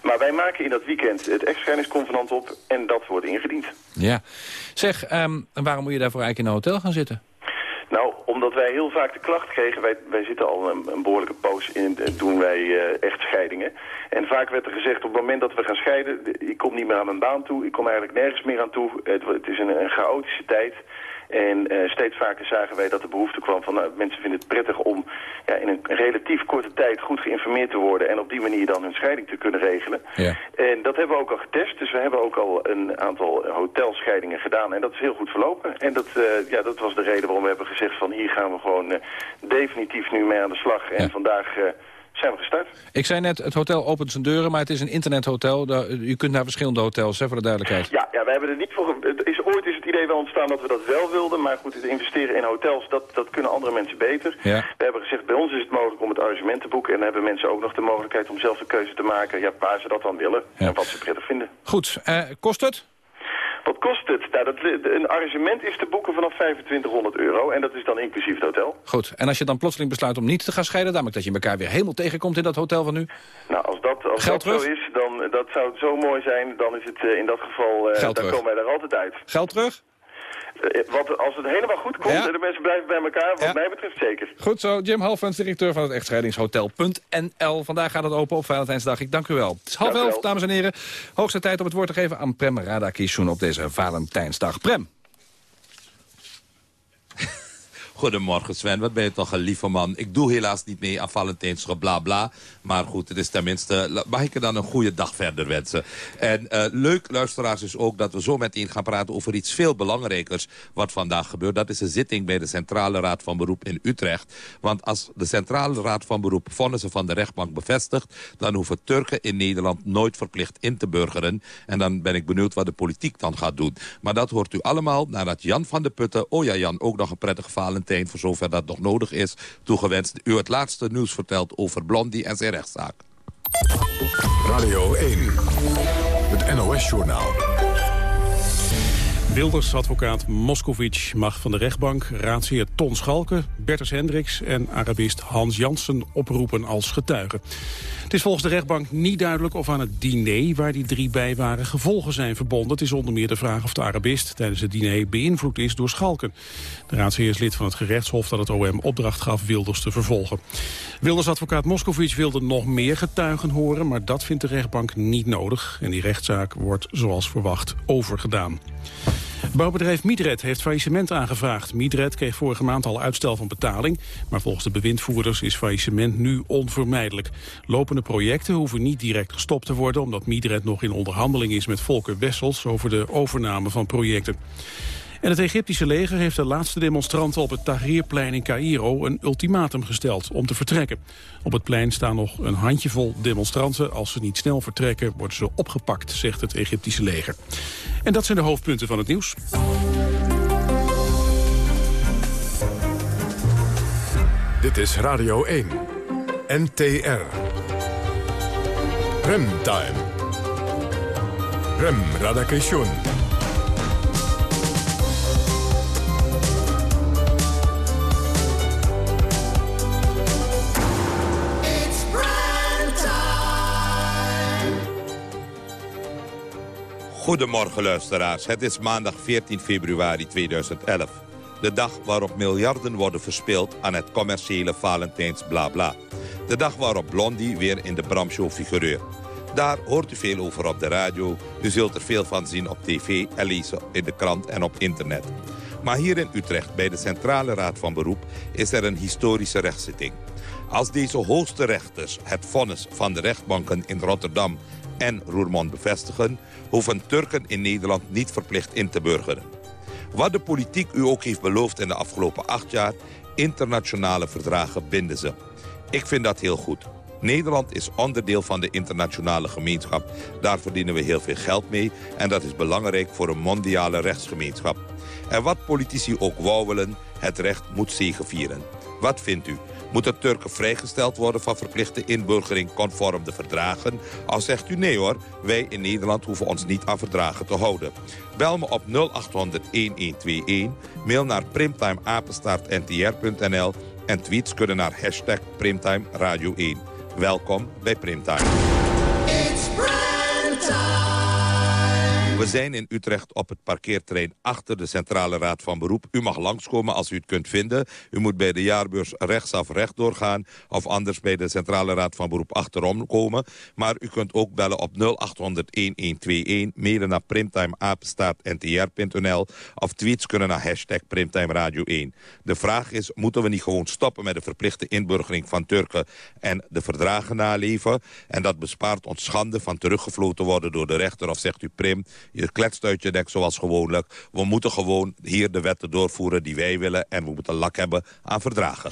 Maar wij maken in dat weekend het echtscheidingsconvenant op. En dat wordt ingediend. Ja. Zeg, en waarom moet je daarvoor eigenlijk in een hotel gaan zitten? Omdat wij heel vaak de klacht kregen, wij, wij zitten al een, een behoorlijke poos in, doen wij eh, echtscheidingen. En vaak werd er gezegd, op het moment dat we gaan scheiden, de- ik kom niet meer aan mijn baan toe, ik kom eigenlijk nergens meer aan toe. Het, het is een chaotische tijd. En eh, steeds vaker zagen wij dat de behoefte kwam van nou, mensen vinden het prettig om ja, in een relatief korte tijd goed geïnformeerd te worden en op die manier dan hun scheiding te kunnen regelen. Ja. En dat hebben we ook al getest. Dus we hebben ook al een aantal hotelscheidingen gedaan. En dat is heel goed verlopen. En dat, eh, ja, dat was de reden waarom we hebben gezegd van hier gaan we gewoon eh, definitief nu mee aan de slag. En vandaag zijn we gestart. Ik zei net, het hotel opent zijn deuren, maar het is een internethotel. U kunt naar verschillende hotels, hè, voor de duidelijkheid. Ja, ja, wij hebben er niet voor... is, ooit is het idee wel ontstaan dat we dat wel wilden. Maar goed, het investeren in hotels, dat, dat kunnen andere mensen beter. Ja. We hebben gezegd, bij ons is het mogelijk om het arrangement te boeken. En dan hebben mensen ook nog de mogelijkheid om zelf de keuze te maken. Ja, waar ze dat dan willen en wat ze prettig vinden. Goed, eh, kost het? Wat kost het? Nou, dat, een arrangement is te boeken vanaf 2500 euro. En dat is dan inclusief het hotel. Goed, en als je dan plotseling besluit om niet te gaan scheiden... namelijk dat je elkaar weer helemaal tegenkomt in dat hotel van nu... Nou, als dat, als Geld dat zo is, dan dat zou het zo mooi zijn. Dan is het eh, in dat geval, eh Geld dan terug. komen wij er altijd uit. Geld terug? Eh, als het helemaal goed komt Ja. en de mensen blijven bij elkaar, wat Ja. mij betreft zeker. Goed zo, Jim Halfens, directeur van het echtscheidingshotel.nl. Vandaag gaat het open op Valentijnsdag. Ik dank u wel. Het is half elf, dames en heren. Hoogste tijd om het woord te geven aan Prem Radakishun op deze Valentijnsdag. Prem. Goedemorgen Sven, wat ben je toch een lieve man. Ik doe helaas niet mee aan Valentijnsdag, bla bla. Maar goed, het is tenminste... Mag ik je dan een goede dag verder wensen? En eh, leuk, luisteraars, is ook dat we zo meteen gaan praten over iets veel belangrijkers... wat vandaag gebeurt. Dat is een zitting bij de Centrale Raad van Beroep in Utrecht. Want als de Centrale Raad van Beroep vonnissen van de rechtbank bevestigt... dan hoeven Turken in Nederland nooit verplicht in te burgeren. En dan ben ik benieuwd wat de politiek dan gaat doen. Maar dat hoort u allemaal nadat Jan van de Putten... oh ja Jan, ook nog een prettige Valentijn, voor zover dat nog nodig is... toegewenst u het laatste nieuws vertelt over Blondie en zijn rechtszaak. Radio 1, het NOS-journaal. Wilders advocaat Moscovic mag van de rechtbank raadsheer Ton Schalke, Bertus Hendricks en Arabist Hans Jansen oproepen als getuigen. Het is volgens de rechtbank niet duidelijk of aan het diner waar die drie bij waren gevolgen zijn verbonden. Het is onder meer de vraag of de Arabist tijdens het diner beïnvloed is door schalken. De raadsheer is lid van het gerechtshof dat het OM opdracht gaf Wilders te vervolgen. Wilders advocaat wilde nog meer getuigen horen, maar dat vindt de rechtbank niet nodig. En die rechtszaak wordt zoals verwacht overgedaan. Bouwbedrijf Midred heeft faillissement aangevraagd. Midred kreeg vorige maand al uitstel van betaling... maar volgens de bewindvoerders is faillissement nu onvermijdelijk. Lopende projecten hoeven niet direct gestopt te worden... omdat Midred nog in onderhandeling is met Volker Wessels... over de overname van projecten. En het Egyptische leger heeft de laatste demonstranten op het Tahrirplein in Cairo een ultimatum gesteld om te vertrekken. Op het plein staan nog een handjevol demonstranten. Als ze niet snel vertrekken worden ze opgepakt, zegt het Egyptische leger. En dat zijn de hoofdpunten van het nieuws. Dit is Radio 1. NTR. Remtime. Rem Radakation. Goedemorgen luisteraars. Het is maandag 14 februari 2011. De dag waarop miljarden worden verspild aan het commerciële Valentijns blabla. De dag waarop Blondie weer in de Bramshow figureert. Daar hoort u veel over op de radio. U zult er veel van zien op tv en in de krant en op internet. Maar hier in Utrecht, bij de Centrale Raad van Beroep... is er een historische rechtszitting. Als deze hoogste rechters het vonnis van de rechtbanken in Rotterdam en Roermond bevestigen... hoeven Turken in Nederland niet verplicht in te burgeren. Wat de politiek u ook heeft beloofd in de afgelopen acht jaar... internationale verdragen binden ze. Ik vind dat heel goed. Nederland is onderdeel van de internationale gemeenschap. Daar verdienen we heel veel geld mee. En dat is belangrijk voor een mondiale rechtsgemeenschap. En wat politici ook wauwelen, het recht moet zegevieren. Wat vindt u? Moeten Turken vrijgesteld worden van verplichte inburgering conform de verdragen? Al zegt u nee hoor, wij in Nederland hoeven ons niet aan verdragen te houden. Bel me op 0800-1121, mail naar primtimeapenstaartntr.nl en tweets kunnen naar hashtag Primtime Radio 1. Welkom bij Primtime. We zijn in Utrecht op het parkeerterrein achter de Centrale Raad van Beroep. U mag langskomen als u het kunt vinden. U moet bij de jaarbeurs rechtsaf recht doorgaan... of anders bij de Centrale Raad van Beroep achterom komen. Maar u kunt ook bellen op 0800-1121, mailen naar primtimeapenstaartntr.nl... of tweets kunnen naar hashtag Primtime Radio 1. De vraag is, moeten we niet gewoon stoppen met de verplichte inburgering van Turken... en de verdragen naleven? En dat bespaart ons schande van teruggefloten worden door de rechter. Of zegt u, Prim, je kletst uit je nek zoals gewoonlijk. We moeten gewoon hier de wetten doorvoeren die wij willen... en we moeten lak hebben aan verdragen.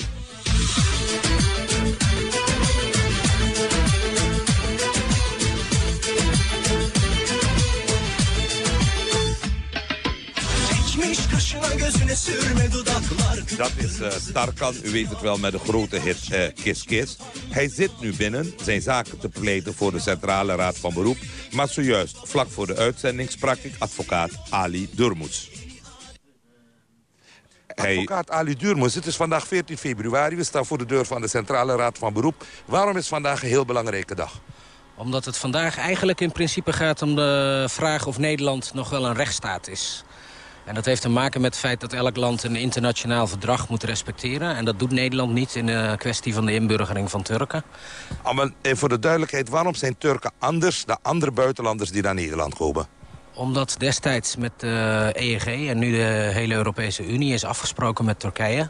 Gözüne sürme dudaklar Dat is eh, Tarkan, u weet het wel, met de grote hit eh, Kiss Kiss. Hij zit nu binnen zijn zaken te pleiten voor de Centrale Raad van Beroep. Maar zojuist, vlak voor de uitzending, sprak ik advocaat Ali Durmus. Advocaat Ali Durmus, het is vandaag 14 februari. We staan voor de deur van de Centrale Raad van Beroep. Waarom is vandaag een heel belangrijke dag? Omdat het vandaag eigenlijk in principe gaat om de vraag of Nederland nog wel een rechtsstaat is. En dat heeft te maken met het feit dat elk land een internationaal verdrag moet respecteren. En dat doet Nederland niet in de kwestie van de inburgering van Turken. Ah, maar, eh, voor de duidelijkheid, waarom zijn Turken anders dan andere buitenlanders die naar Nederland komen? Omdat destijds met de EEG en nu de hele Europese Unie is afgesproken met Turkije...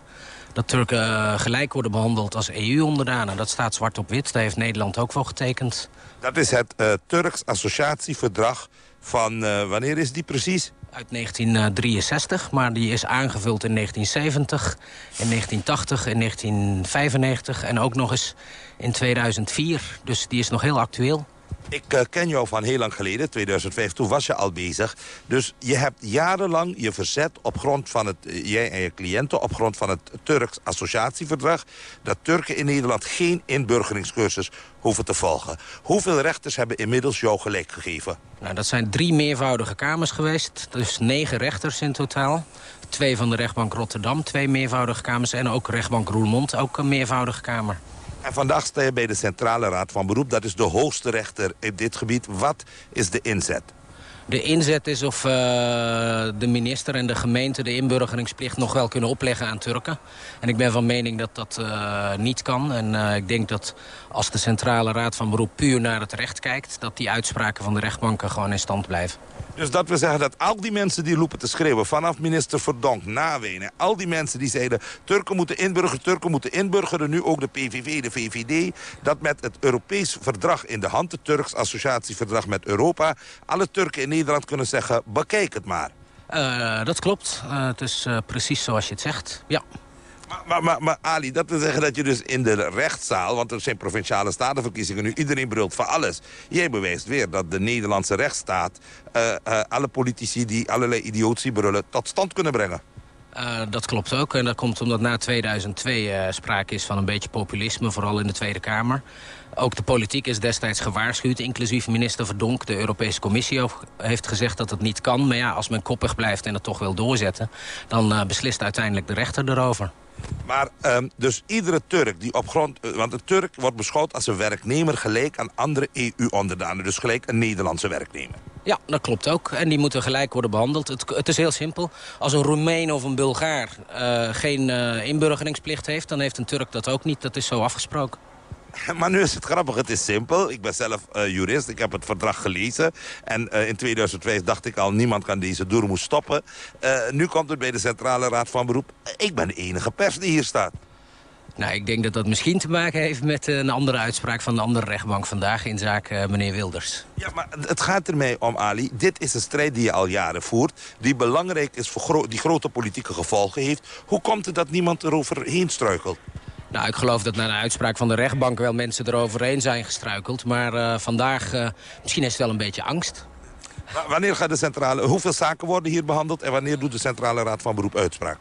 dat Turken eh, gelijk worden behandeld als EU-onderdanen. Dat staat zwart op wit, daar heeft Nederland ook voor getekend. Dat is het eh, Turks associatieverdrag van, wanneer is die precies? Uit 1963, maar die is aangevuld in 1970, in 1980, in 1995 en ook nog eens in 2004. Dus die is nog heel actueel. Ik eh, ken jou van heel lang geleden, 2005, toen was je al bezig. Dus je hebt jarenlang je verzet op grond van het, eh, jij en je cliënten... op grond van het Turks associatieverdrag... dat Turken in Nederland geen inburgeringscursus hoeven te volgen. Hoeveel rechters hebben inmiddels jou gelijk gegeven? Nou, dat zijn drie meervoudige kamers geweest. Dus negen rechters in totaal. Twee van de rechtbank Rotterdam, twee meervoudige kamers... en ook rechtbank Roermond, ook een meervoudige kamer. En vandaag sta je bij de Centrale Raad van Beroep. Dat is de hoogste rechter in dit gebied. Wat is de inzet? De inzet is of eh, de minister en de gemeente de inburgeringsplicht nog wel kunnen opleggen aan Turken. En ik ben van mening dat dat eh, niet kan. En eh, ik denk dat als de Centrale Raad van Beroep puur naar het recht kijkt... dat die uitspraken van de rechtbanken gewoon in stand blijven. Dus dat we zeggen dat al die mensen die lopen te schreeuwen... vanaf minister Verdonk, Nawenen, al die mensen die zeiden... Turken moeten inburgeren, Turken moeten inburgeren... nu ook de PVV, de VVD... dat met het Europees verdrag in de hand... het Turks associatieverdrag met Europa... alle Turken in Nederland kunnen zeggen, bekijk het maar. Eh, dat klopt. Eh, het is eh, precies zoals je het zegt. Ja. Maar, maar, maar, maar Ali, dat wil zeggen dat je dus in de rechtszaal... want er zijn provinciale statenverkiezingen nu, iedereen brult voor alles. Jij bewijst weer dat de Nederlandse rechtsstaat... alle politici die allerlei idiotie brullen tot stand kunnen brengen. Dat klopt ook. En dat komt omdat na 2002 eh, sprake is van een beetje populisme, vooral in de Tweede Kamer. Ook de politiek is destijds gewaarschuwd, inclusief minister Verdonk. De Europese Commissie heeft gezegd dat het niet kan. Maar ja, als men koppig blijft en het toch wil doorzetten... dan eh, beslist uiteindelijk de rechter erover. Maar ehm, dus iedere Turk die op grond... eh, Want een Turk wordt beschouwd als een werknemer gelijk aan andere EU-onderdanen. Dus gelijk een Nederlandse werknemer. Ja, dat klopt ook. En die moeten gelijk worden behandeld. Het, het is heel simpel. Als een Roemeen of een Bulgaar eh, geen inburgeringsplicht heeft... dan heeft een Turk dat ook niet. Dat is zo afgesproken. [laughs] Maar nu is het grappig, het is simpel. Ik ben zelf eh, jurist, ik heb het verdrag gelezen. En eh, in 2005 dacht ik al, niemand kan deze doormoes stoppen. Eh, nu komt het bij de Centrale Raad van Beroep. Ik ben de enige pers die hier staat. Nou, ik denk dat dat misschien te maken heeft met een andere uitspraak van de andere rechtbank vandaag in zaak meneer Wilders. Ja, maar het gaat er mij om, Ali. Dit is een strijd die je al jaren voert. Die belangrijk is voor gro die grote politieke gevolgen heeft. Hoe komt het dat niemand eroverheen struikelt? Nou, ik geloof dat na de uitspraak van de rechtbank wel mensen eroverheen zijn gestruikeld. Maar eh, vandaag, eh, misschien is het wel een beetje angst. Wa- Wanneer gaat de centrale... Hoeveel zaken worden hier behandeld... en wanneer doet de Centrale Raad van Beroep uitspraak?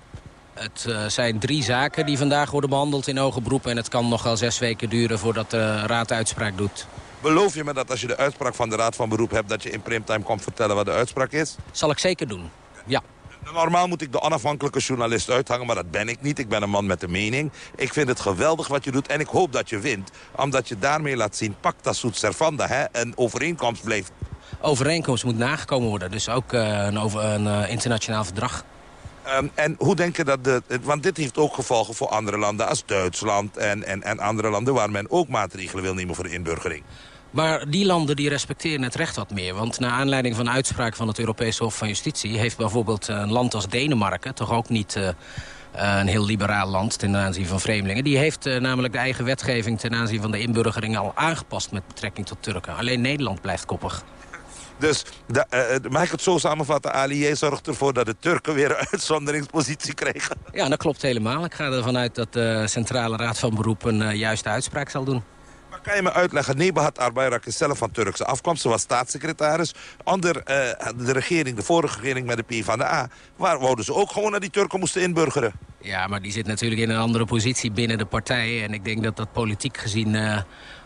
Het eh, zijn drie zaken die vandaag worden behandeld in hoger beroep. En het kan nog wel zes weken duren voordat de raad uitspraak doet. Beloof je me dat als je de uitspraak van de Raad van Beroep hebt... dat je in primetime komt vertellen wat de uitspraak is? Zal ik zeker doen, ja. Normaal moet ik de onafhankelijke journalist uithangen, maar dat ben ik niet. Ik ben een man met een mening. Ik vind het geweldig wat je doet en ik hoop dat je wint. Omdat je daarmee laat zien, pacta sunt servanda, hè? een overeenkomst blijft. Overeenkomst moet nagekomen worden. Dus ook eh, een, over, een eh, internationaal verdrag. Ehm, en hoe denk je dat de... Want dit heeft ook gevolgen voor andere landen als Duitsland en, en, en andere landen... waar men ook maatregelen wil nemen voor de inburgering. Maar die landen die respecteren het recht wat meer. Want naar aanleiding van uitspraak van het Europese Hof van Justitie... heeft bijvoorbeeld een land als Denemarken, toch ook niet eh, eh, een heel liberaal land... ten aanzien van vreemdelingen. Die heeft eh, namelijk de eigen wetgeving ten aanzien van de inburgering... al aangepast met betrekking tot Turken. Alleen Nederland blijft koppig. Dus eh, mag ik het zo samenvatten, Ali? Jij zorgt ervoor dat de Turken weer een uitzonderingspositie krijgen. Ja, dat klopt helemaal. Ik ga ervan uit dat de Centrale Raad van Beroep een juiste uitspraak zal doen. Kan je me uitleggen, Nebahat Arbayrak is zelf van Turkse afkomst. Ze was staatssecretaris. Onder eh, de regering, de vorige regering met de PvdA... waar wouden ze ook gewoon naar die Turken moesten inburgeren. Ja, maar die zit natuurlijk in een andere positie binnen de partij. En ik denk dat dat politiek gezien... eh,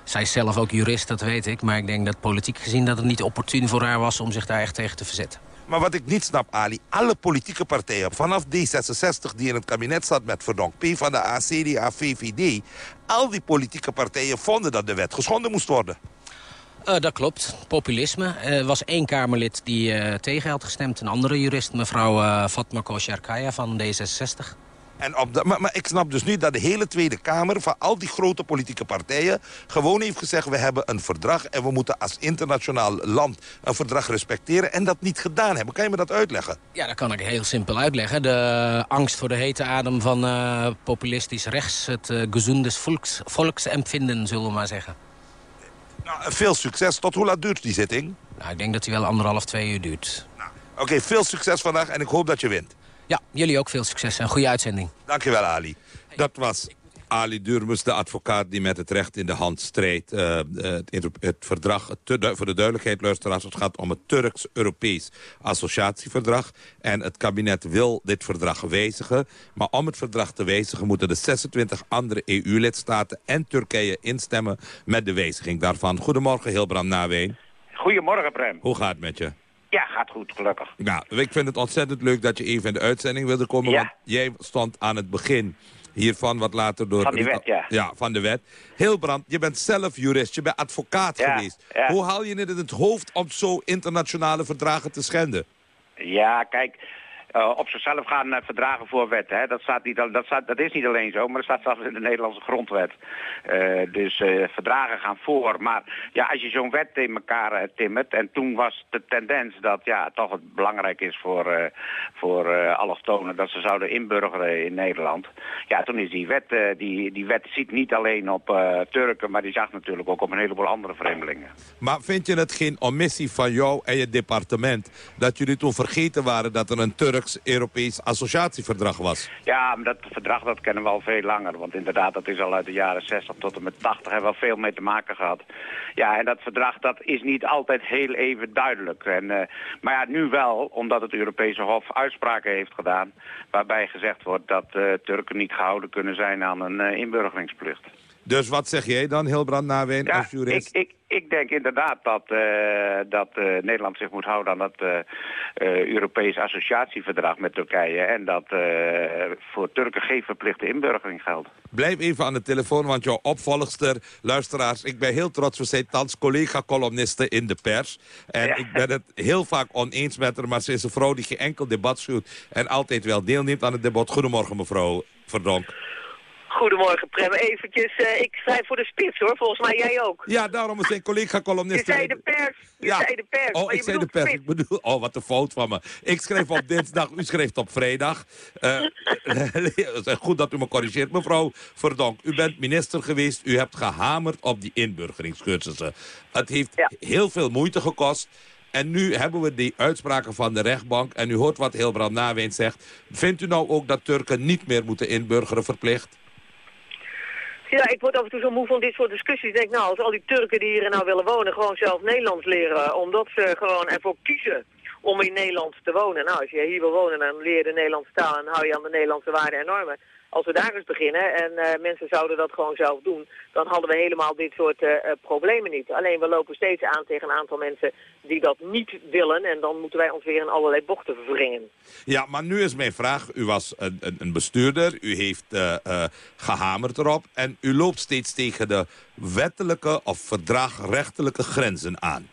zij is zelf ook jurist, dat weet ik. Maar ik denk dat politiek gezien dat het niet opportun voor haar was... om zich daar echt tegen te verzetten. Maar wat ik niet snap, Ali, alle politieke partijen... vanaf D66 die in het kabinet zat met Verdonk... PvdA, CDA, VVD... al die politieke partijen vonden dat de wet geschonden moest worden. Eh, dat klopt. Populisme. Er was één Kamerlid die eh, tegen had gestemd. Een andere jurist, mevrouw eh, Fatma Kosharkaya van D66. En op de, maar, maar ik snap dus niet dat de hele Tweede Kamer... van al die grote politieke partijen gewoon heeft gezegd... we hebben een verdrag en we moeten als internationaal land een verdrag respecteren... en dat niet gedaan hebben. Kan je me dat uitleggen? Ja, dat kan ik heel simpel uitleggen. De angst voor de hete adem van eh, populistisch rechts. Het uh, gezondes volks, volksempvinden, zullen we maar zeggen. Nou, veel succes. Tot hoe laat duurt die zitting? Nou, ik denk dat die wel anderhalf, twee uur duurt. Oké, veel succes vandaag en ik hoop dat je wint. Ja, jullie ook veel succes en goede uitzending. Dankjewel, Ali. Dat was Ali Durmus, de advocaat die met het recht in de hand streed. Uh, het, het, verdrag, het, voor de duidelijkheid, luisteraars, het gaat om het Turks-Europees associatieverdrag. En het kabinet wil dit verdrag wijzigen. Maar om het verdrag te wijzigen moeten de 26 andere EU-lidstaten en Turkije instemmen met de wijziging daarvan. Goedemorgen, Hilbrand Naween. Goedemorgen, Prem. Hoe gaat het met je? Ja, gaat goed, gelukkig. Nou, ik vind het ontzettend leuk dat je even in de uitzending wilde komen. Ja. Want jij stond aan het begin hiervan, wat later door... Van die wet, ja. Ja, van de wet. Hilbrand, je bent zelf jurist, je bent advocaat Ja, geweest. ja. Hoe haal je het in het hoofd om zo internationale verdragen te schenden? Ja, kijk, eh, op zichzelf gaan eh, verdragen voor wet. Hè. Dat, staat niet, dat, staat, dat is niet alleen zo, maar dat staat zelfs in de Nederlandse grondwet. Eh, dus verdragen gaan voor. Maar ja, als je zo'n wet in elkaar timmert... en toen was de tendens dat ja, toch het belangrijk is voor, voor allochtonen... dat ze zouden inburgeren in Nederland. Ja, toen is die wet, die, die wet ziet niet alleen op Turken... maar die zag natuurlijk ook op een heleboel andere vreemdelingen. Maar vind je het geen omissie van jou en je departement... dat jullie toen vergeten waren dat er een Turks-Europees associatieverdrag was? Ja, dat verdrag dat kennen we al veel langer. Want inderdaad, dat is al uit de jaren 60 tot en met 80 hebben we al veel mee te maken gehad. Ja, en dat verdrag dat is niet altijd heel even duidelijk. En, eh, maar ja, nu wel, omdat het Europese Hof uitspraken heeft gedaan... waarbij gezegd wordt dat eh, Turken niet gehouden kunnen zijn aan een eh, inburgeringsplicht. Dus wat zeg jij dan, Hilbrand Naween, Ja, als jurist? ik, ik, ik denk inderdaad dat, eh, dat eh, Nederland zich moet houden aan dat eh, Europees associatieverdrag met Turkije. En dat voor Turken geen verplichte inburgering geldt. Blijf even aan de telefoon, want jouw opvolgster, luisteraars... ik ben heel trots, we zijn thans collega-columniste in de pers. En ik ben het heel vaak oneens met haar... maar ze is een vrouw die geen enkel debat zoekt... en altijd wel deelneemt aan het debat. Goedemorgen, mevrouw Verdonk. Goedemorgen, Prem. Eventjes, eh, ik schrijf voor de spits hoor. Volgens mij jij ook. Ja, daarom is een Je collega-columniste... zei de pers. Je zei de pers. Oh, ik je zei de pers. Ik bedoel, oh, wat een fout van me. Ik schreef op dinsdag, u schreef op vrijdag. Eh, [laughs] goed dat u me corrigeert. Mevrouw Verdonk, u bent minister geweest. U hebt gehamerd op die inburgeringscursussen. Het heeft heel veel moeite gekost. En nu hebben we die uitspraken van de rechtbank. En u hoort wat Hilbrand Naween zegt. Vindt u nou ook dat Turken niet meer moeten inburgeren verplicht? Ja, ik word af en toe zo moe van dit soort discussies. Ik denk, nou, als al die Turken die hier nou willen wonen gewoon zelf Nederlands leren, omdat ze gewoon ervoor kiezen om in Nederland te wonen. Nou, als je hier wil wonen, dan leer je de Nederlandse taal en hou je aan de Nederlandse waarden en normen. Als we daar eens beginnen en eh, mensen zouden dat gewoon zelf doen, dan hadden we helemaal dit soort eh, eh, problemen niet. Alleen we lopen steeds aan tegen een aantal mensen die dat niet willen en dan moeten wij ons weer in allerlei bochten verwringen. Ja, maar nu is mijn vraag. U was een, een, bestuurder, u heeft eh, eh, gehamerd erop... en u loopt steeds tegen de wettelijke of verdragrechtelijke grenzen aan.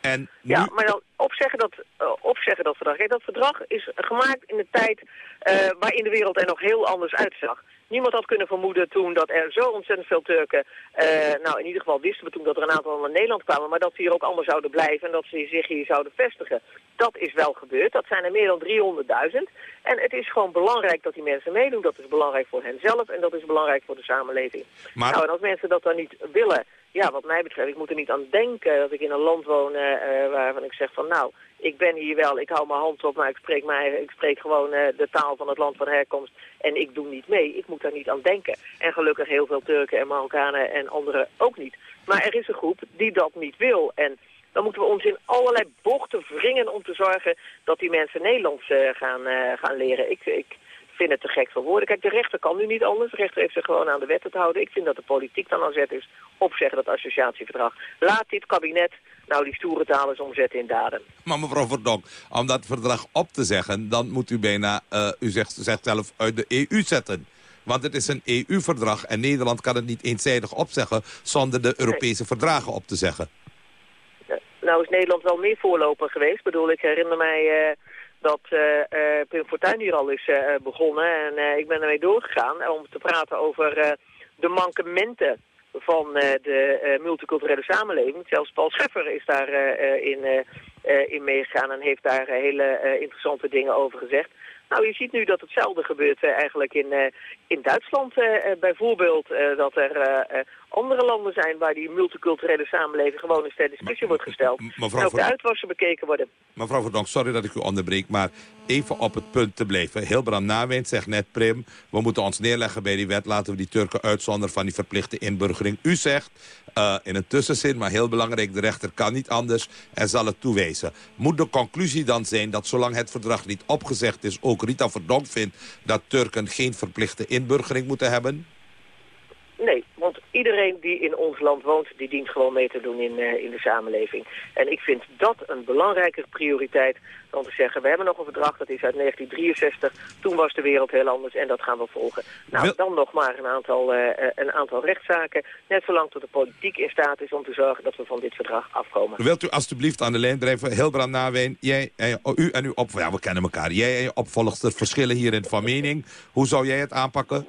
Ja. En nu... Ja, maar dan opzeggen dat, eh, opzeggen dat verdrag. Dat verdrag is gemaakt in de tijd eh, waarin de wereld er nog heel anders uitzag. Niemand had kunnen vermoeden toen dat er zo ontzettend veel Turken, eh, nou in ieder geval wisten we toen dat er een aantal naar Nederland kwamen, maar dat ze hier ook allemaal zouden blijven en dat ze zich hier zouden vestigen. Dat is wel gebeurd, dat zijn er meer dan 300.000. En het is gewoon belangrijk dat die mensen meedoen, dat is belangrijk voor hen zelf en dat is belangrijk voor de samenleving. Maar- Nou, en als mensen dat dan niet willen, ja, wat mij betreft, ik moet er niet aan denken dat ik in een land woon eh, eh, waarvan ik zeg van nou, ik ben hier wel, ik hou mijn hand op, maar ik spreek, mij, ik spreek gewoon eh, de taal van het land van herkomst en ik doe niet mee. Ik moet daar niet aan denken. En gelukkig heel veel Turken en Marokkanen en anderen ook niet. Maar er is een groep die dat niet wil. En dan moeten we ons in allerlei bochten wringen om te zorgen dat die mensen Nederlands gaan, gaan leren. Ik, ik vind het te gek voor woorden. Kijk, de rechter kan nu niet anders. De rechter heeft zich gewoon aan de wetten te houden. Ik vind dat de politiek dan aan zet is opzeggen dat associatieverdrag. Laat dit kabinet nou die stoere taal eens omzetten in daden. Maar mevrouw Verdonk, om dat verdrag op te zeggen... dan moet u bijna, eh, u zegt, zegt zelf, uit de EU zetten. Want het is een EU-verdrag en Nederland kan het niet eenzijdig opzeggen... zonder de Europese verdragen op te zeggen. Nou is Nederland wel meer voorloper geweest. Ik bedoel, ik herinner mij eh, dat eh eh, Pim Fortuyn hier al is eh, begonnen. En ik ben ermee doorgegaan om te praten over de mankementen van de multiculturele samenleving. Zelfs Paul Scheffer is daar eh, in, in meegegaan en heeft daar hele interessante dingen over gezegd. Nou, je ziet nu dat hetzelfde gebeurt eigenlijk in, in Duitsland bijvoorbeeld. dat er andere landen zijn waar die multiculturele samenleving gewoon eens ter discussie wordt gesteld. mevrouw en ook de uitwassen bekeken worden. Mevrouw Verdonk, sorry dat ik u onderbreek, maar even op het punt te blijven. Hilbrand Naween zegt net, Prim, we moeten ons neerleggen bij die wet. Laten we die Turken uitzonderen van die verplichte inburgering. U zegt, eh, in een tussenzin, maar heel belangrijk, de rechter kan niet anders en zal het toewijzen. Moet de conclusie dan zijn dat zolang het verdrag niet opgezegd is... ook Rita Verdonk vindt dat Turken geen verplichte inburgering moeten hebben? Nee, want iedereen die in ons land woont, die dient gewoon mee te doen in, eh, in de samenleving. En ik vind dat een belangrijke prioriteit dan te zeggen, we hebben nog een verdrag, dat is uit 1963. Toen was de wereld heel anders en dat gaan we volgen. Nou, dan nog maar een aantal, eh, eh, een aantal rechtszaken. Net zolang tot de politiek in staat is om te zorgen dat we van dit verdrag afkomen. Wilt u alstublieft aan de lijn drijven? Hilbrand Naween, jij, en, u en uw op, ja, we kennen elkaar. Jij en je opvolgster verschillen hierin van mening. Hoe zou jij het aanpakken?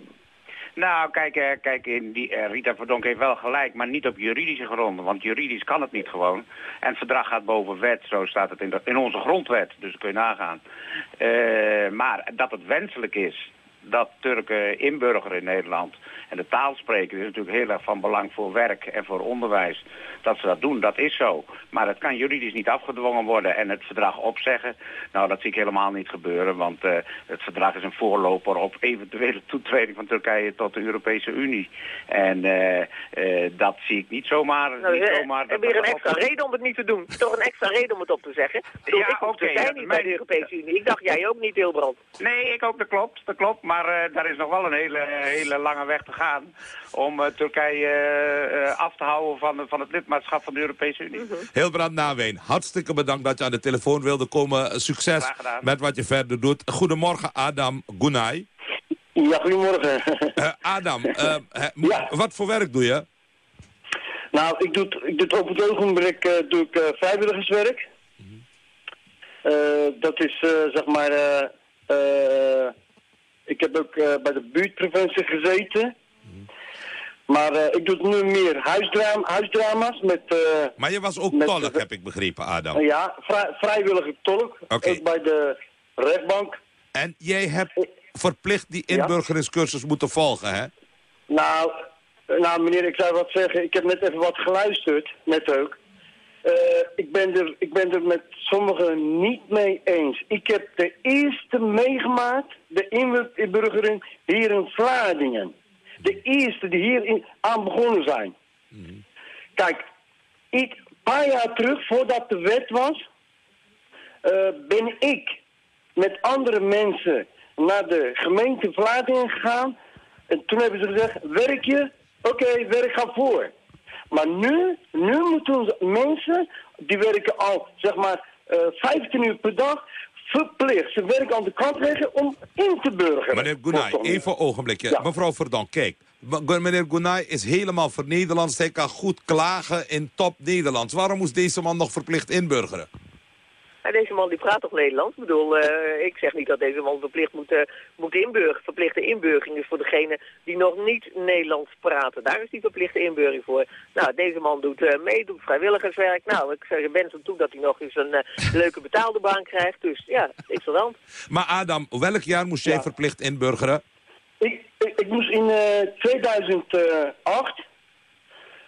Nou, kijk, eh, kijk in die, eh, Rita Verdonk heeft wel gelijk, maar niet op juridische gronden. Want juridisch kan het niet gewoon. En het verdrag gaat boven wet, zo staat het in, in onze grondwet. Dus kun je nagaan. Eh, maar dat het wenselijk is dat Turken inburgeren in Nederland en de taal spreken is natuurlijk heel erg van belang voor werk en voor onderwijs. Dat ze dat doen, dat is zo. Maar het kan juridisch niet afgedwongen worden en het verdrag opzeggen. Nou, dat zie ik helemaal niet gebeuren, want eh, het verdrag is een voorloper op eventuele toetreding van Turkije tot de Europese Unie. En eh, eh, dat zie ik niet zomaar. Nou, niet zomaar en weer een extra reden om het niet te doen. Toch een extra reden om het op te zeggen. Ik bedoel, Ja, ik hoef oké, Turkije ja, niet bij de Europese Unie. Ik dacht, jij ook niet, Hilbrand. Nee, ik ook, dat klopt, dat klopt. Maar eh, daar is nog wel een hele, hele lange weg te gaan om eh, Turkije eh, af te houden van, van het lidmaatschap van de Europese Unie. Hilbrand Naween, hartstikke bedankt dat je aan de telefoon wilde komen. Succes met wat je verder doet. Goedemorgen, Adam Gunay. Ja, goedemorgen. Adam, [laughs] eh, hè, wat voor werk doe je? Nou, ik doe, ik doe het op het ogenblik eh, doe ik, eh, vrijwilligerswerk. Eh, dat is eh, zeg maar... ik heb ook eh, bij de buurtpreventie gezeten. Maar eh, ik doe het nu meer huisdra huisdrama's met... eh, Maar je was ook met- tolk, heb ik begrepen, Adam. ja, vrij, vrijwillige tolk. Ook bij de rechtbank. En jij hebt verplicht die inburgeringscursus moeten volgen, hè? Nou, nou meneer, ik zou wat zeggen. Ik heb net even wat geluisterd, net ook. Eh, ik, ben er, ik ben er met sommigen niet mee eens. Ik heb de eerste meegemaakt, de inburgering hier in Vlaardingen. De eerste die hier in, aan begonnen zijn. Kijk, ik, een paar jaar terug, voordat de wet was, eh, ben ik met andere mensen naar de gemeente Vlaardingen gegaan. En toen hebben ze gezegd, werk je? Oké, werk ga voor. Maar nu, nu moeten mensen, die werken al, zeg maar, eh 15 uur per dag, verplicht. Ze werken aan de kant leggen om in te burgeren. Meneer Gunay, even een ogenblikje. Mevrouw Verdonk, kijk. Meneer Gunay is helemaal voor Nederlands. Hij kan goed klagen in top Nederlands. Waarom moest deze man nog verplicht inburgeren? Maar deze man die praat toch Nederlands? Ik bedoel, eh, ik zeg niet dat deze man verplicht moet, eh, moet inburgeren. Verplichte inburgering is voor degene die nog niet Nederlands praten. Daar is die verplichte inburgering voor. Nou, deze man doet eh, mee, doet vrijwilligerswerk. Nou, ik zeg, wens hem toe dat hij nog eens een [laughs] leuke betaalde baan krijgt. Dus ja, hand. Maar Adam, welk jaar moest jij verplicht inburgeren? Ik, ik, ik moest in eh 2008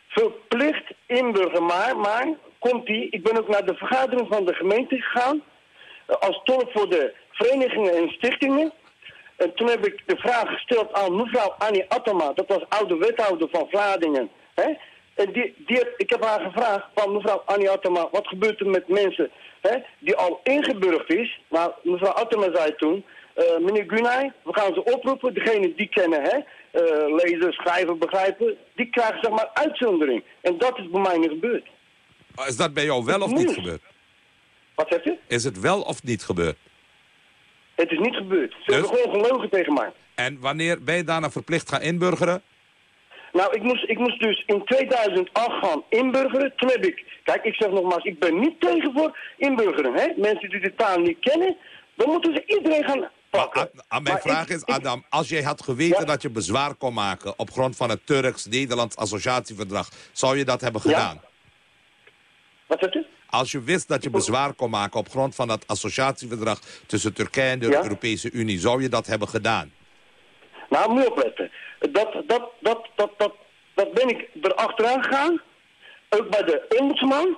verplicht inburgeren, maar, maar komt ik ben ook naar de vergadering van de gemeente gegaan, eh, als tolk voor de verenigingen en stichtingen. En toen heb ik de vraag gesteld aan mevrouw Annie Attema, dat was oude wethouder van Vlaardingen. Hè? En die, die ik heb haar gevraagd van mevrouw Annie Attema, wat gebeurt er met mensen hè, die al ingeburgd is? Nou, mevrouw Attema zei toen, eh, meneer Gunay, we gaan ze oproepen, degene die kennen, hè, eh, lezen, schrijven, begrijpen, die krijgen zeg maar uitzondering. En dat is bij mij niet gebeurd. Is dat bij jou wel of niet gebeurd? Wat zegt u? Is het wel of niet gebeurd? Het is niet gebeurd. Ze Dus? hebben gewoon gelogen tegen mij. En wanneer ben je daarna verplicht gaan inburgeren? Nou, ik moest, ik moest dus in 2008 gaan inburgeren. Toen heb ik, kijk, ik zeg nogmaals, ik ben niet tegen voor inburgeren. Hè? Mensen die de taal niet kennen, dan moeten ze iedereen gaan pakken. Ah, mijn Maar vraag ik- is, Adam, als jij had geweten dat je bezwaar kon maken... op grond van het Turks-Nederlands associatieverdrag... zou je dat hebben gedaan? Wat zegt u? Als je wist dat je bezwaar kon maken op grond van dat associatieverdrag... tussen Turkije en de Ja. Europese Unie, zou je dat hebben gedaan? Nou, moet je opletten. Dat, dat, dat, dat, dat, dat ben ik erachteraan gegaan. Ook bij de ombudsman.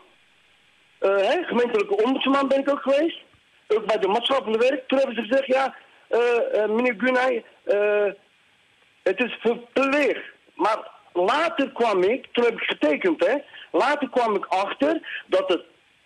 Eh, hè, gemeentelijke ombudsman ben ik ook geweest. Ook bij de maatschappelijke werk. Toen hebben ze gezegd, ja, eh, eh, meneer Gunay, het is verplicht. Maar later kwam ik, toen heb ik getekend, hè. Later kwam ik achter dat het,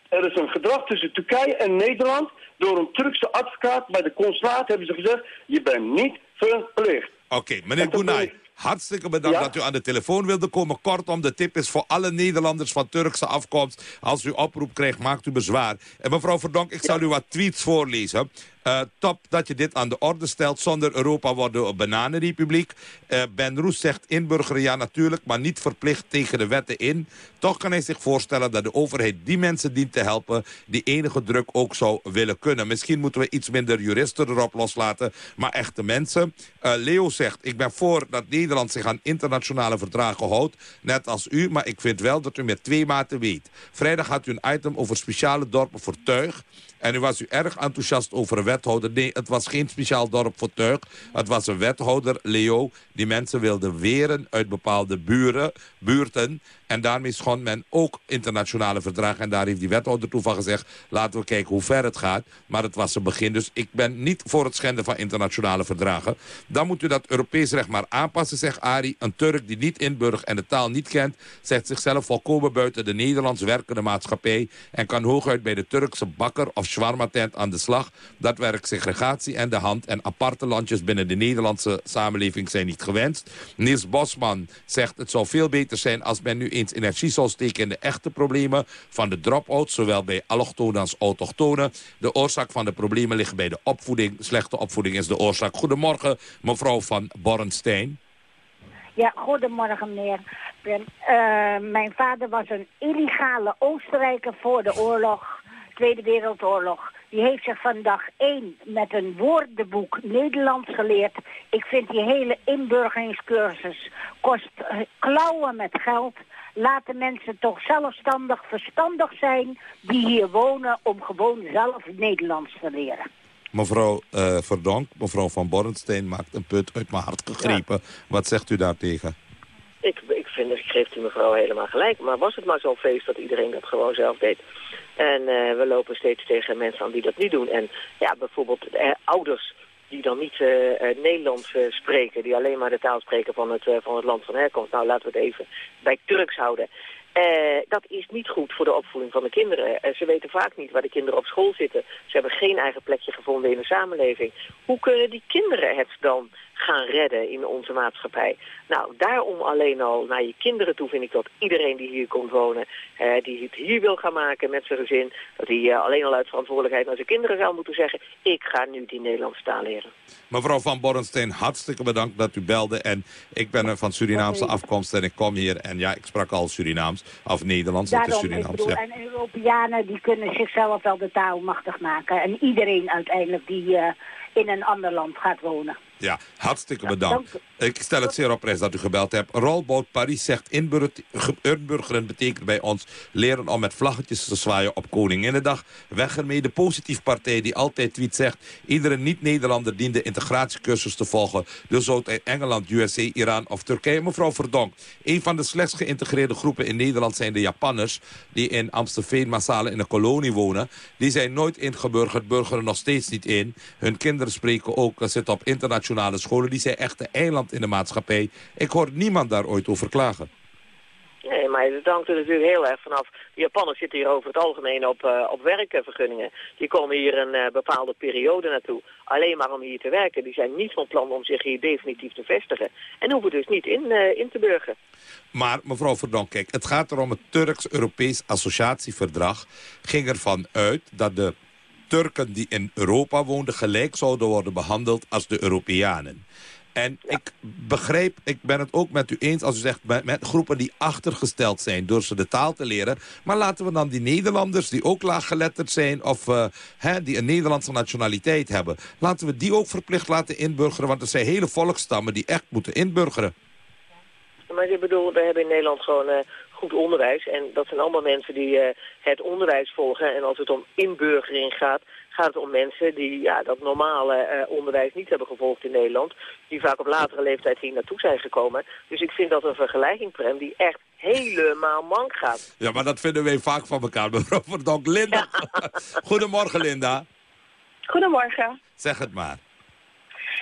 er is een gedrag tussen Turkije en Nederland. Door een Turkse advocaat bij de consulaat hebben ze gezegd, je bent niet verplicht. Oké, meneer Gunay, Hartstikke bedankt dat u aan de telefoon wilde komen. Kortom, de tip is voor alle Nederlanders van Turkse afkomst. Als u oproep krijgt, maakt u bezwaar. En mevrouw Verdonk, ik zal u wat tweets voorlezen. Eh, top dat je dit aan de orde stelt. Zonder Europa worden we een bananenrepubliek. Eh, ben Roes zegt inburgeren, ja natuurlijk, maar niet verplicht tegen de wetten in. Toch kan hij zich voorstellen dat de overheid die mensen dient te helpen... die enige druk ook zou willen kunnen. Misschien moeten we iets minder juristen erop loslaten, maar echte mensen. Eh, Leo zegt, ik ben voor dat Nederland zich aan internationale verdragen houdt. Net als u, maar ik vind wel dat u met twee maten weet. Vrijdag had u een item over speciale dorpen voor tuig. En nu was u erg enthousiast over een wethouder. Nee, het was geen speciaal dorp voor tuig. Het was een wethouder, Leo, die mensen wilde weren uit bepaalde buren, buurten. En daarmee schond men ook internationale verdragen. En daar heeft die wethouder toe van gezegd... laten we kijken hoe ver het gaat. Maar het was een begin. Dus ik ben niet voor het schenden van internationale verdragen. Dan moet u dat Europees recht maar aanpassen, zegt Ari. Een Turk die niet inburgt en de taal niet kent... zet zichzelf volkomen buiten de Nederlands werkende maatschappij... en kan hooguit bij de Turkse bakker of shawarma-tent aan de slag. Dat werkt segregatie en de hand. En aparte landjes binnen de Nederlandse samenleving zijn niet gewenst. Niels Bosman zegt het zou veel beter zijn als men nu eens zou steken in de echte problemen van de drop-outs, zowel bij allochtonen als autochtonen. De oorzaak van de problemen ligt bij de opvoeding. Slechte opvoeding is de oorzaak. Goedemorgen, mevrouw van Bornstein. Ja, goedemorgen meneer. Eh, mijn vader was een illegale Oostenrijker voor de oorlog, Tweede Wereldoorlog. Die heeft zich van dag één met een woordenboek Nederlands geleerd. Ik vind die hele inburgeringscursus kost eh, klauwen met geld. Laten mensen toch zelfstandig, verstandig zijn die hier wonen om gewoon zelf Nederlands te leren. Mevrouw eh Verdonk, mevrouw van Bornstein maakt een put uit mijn hart gegrepen. Wat zegt u daartegen? Ik, ik vind, ik geef die mevrouw helemaal gelijk. Maar was het maar zo'n feest dat iedereen dat gewoon zelf deed. En eh, we lopen steeds tegen mensen aan die dat niet doen. En ja, bijvoorbeeld eh, ouders die dan niet eh, eh, Nederlands eh, spreken, die alleen maar de taal spreken van het, van het land van herkomst. Nou, laten we het even bij Turks houden. Dat is niet goed voor de opvoeding van de kinderen. Ze weten vaak niet waar de kinderen op school zitten. Ze hebben geen eigen plekje gevonden in de samenleving. Hoe kunnen die kinderen het dan gaan redden in onze maatschappij? Nou, daarom alleen al naar je kinderen toe vind ik dat iedereen die hier komt wonen, eh, die het hier wil gaan maken met zijn gezin, dat hij eh, alleen al uit verantwoordelijkheid naar zijn kinderen zou moeten zeggen, ik ga nu die Nederlandse taal leren. Mevrouw van Bornstein, hartstikke bedankt dat u belde. En ik ben van Surinaamse afkomst en ik kom hier. En ja, ik sprak al Surinaams. Of Nederlands, dat is Surinaams. bedoel, Ja. en Europeanen die kunnen zichzelf wel de taal machtig maken. En iedereen uiteindelijk die eh, in een ander land gaat wonen. Ja, hartstikke bedankt. Ik stel het zeer op prijs dat u gebeld hebt. Rolboot Paris zegt inbur- ge- inburgeren betekent bij ons leren om met vlaggetjes te zwaaien op Koninginnedag. Weg ermee de positief partij die altijd tweet zegt... iedere niet-Nederlander dient de integratiecursus te volgen. Dus ook uit Engeland, USA, Iran of Turkije. Mevrouw Verdonk, een van de slechts geïntegreerde groepen in Nederland zijn de Japanners... die in Amstelveen massaal in een kolonie wonen. Die zijn nooit ingeburgerd, burgeren nog steeds niet in. Hun kinderen spreken ook, dat zitten op internationale scholen. Die zijn echt een eiland in de maatschappij. Ik hoor niemand daar ooit over klagen. Nee, maar het hangt er natuurlijk heel erg vanaf. De Japanners zitten hier over het algemeen op, eh, op werkvergunningen. Die komen hier een eh, bepaalde periode naartoe. Alleen maar om hier te werken. Die zijn niet van plan om zich hier definitief te vestigen. En hoeven dus niet in, eh, in te burgen. Maar mevrouw Verdonk, kijk, het gaat erom het Turks-Europees associatieverdrag. Ging ervan uit dat de Turken die in Europa woonden gelijk zouden worden behandeld als de Europeanen. En ik begrijp, ik ben het ook met u eens als u zegt... Met, met groepen die achtergesteld zijn door ze de taal te leren. Maar laten we dan die Nederlanders die ook laaggeletterd zijn... of eh, hè, die een Nederlandse nationaliteit hebben... laten we die ook verplicht laten inburgeren. Want er zijn hele volkstammen die echt moeten inburgeren. Maar ik bedoel, we hebben in Nederland gewoon eh, goed onderwijs. En dat zijn allemaal mensen die eh, het onderwijs volgen. En als het om inburgering gaat, gaat het om mensen die ja, dat normale eh, onderwijs niet hebben gevolgd in Nederland. Die vaak op latere leeftijd hier naartoe zijn gekomen. Dus ik vind dat een vergelijking, Prem, die echt helemaal mank gaat. Ja, maar dat vinden wij vaak van elkaar, [laughs] mevrouw Verdonk. Linda, [laughs] goedemorgen Linda. Goedemorgen. Zeg het maar.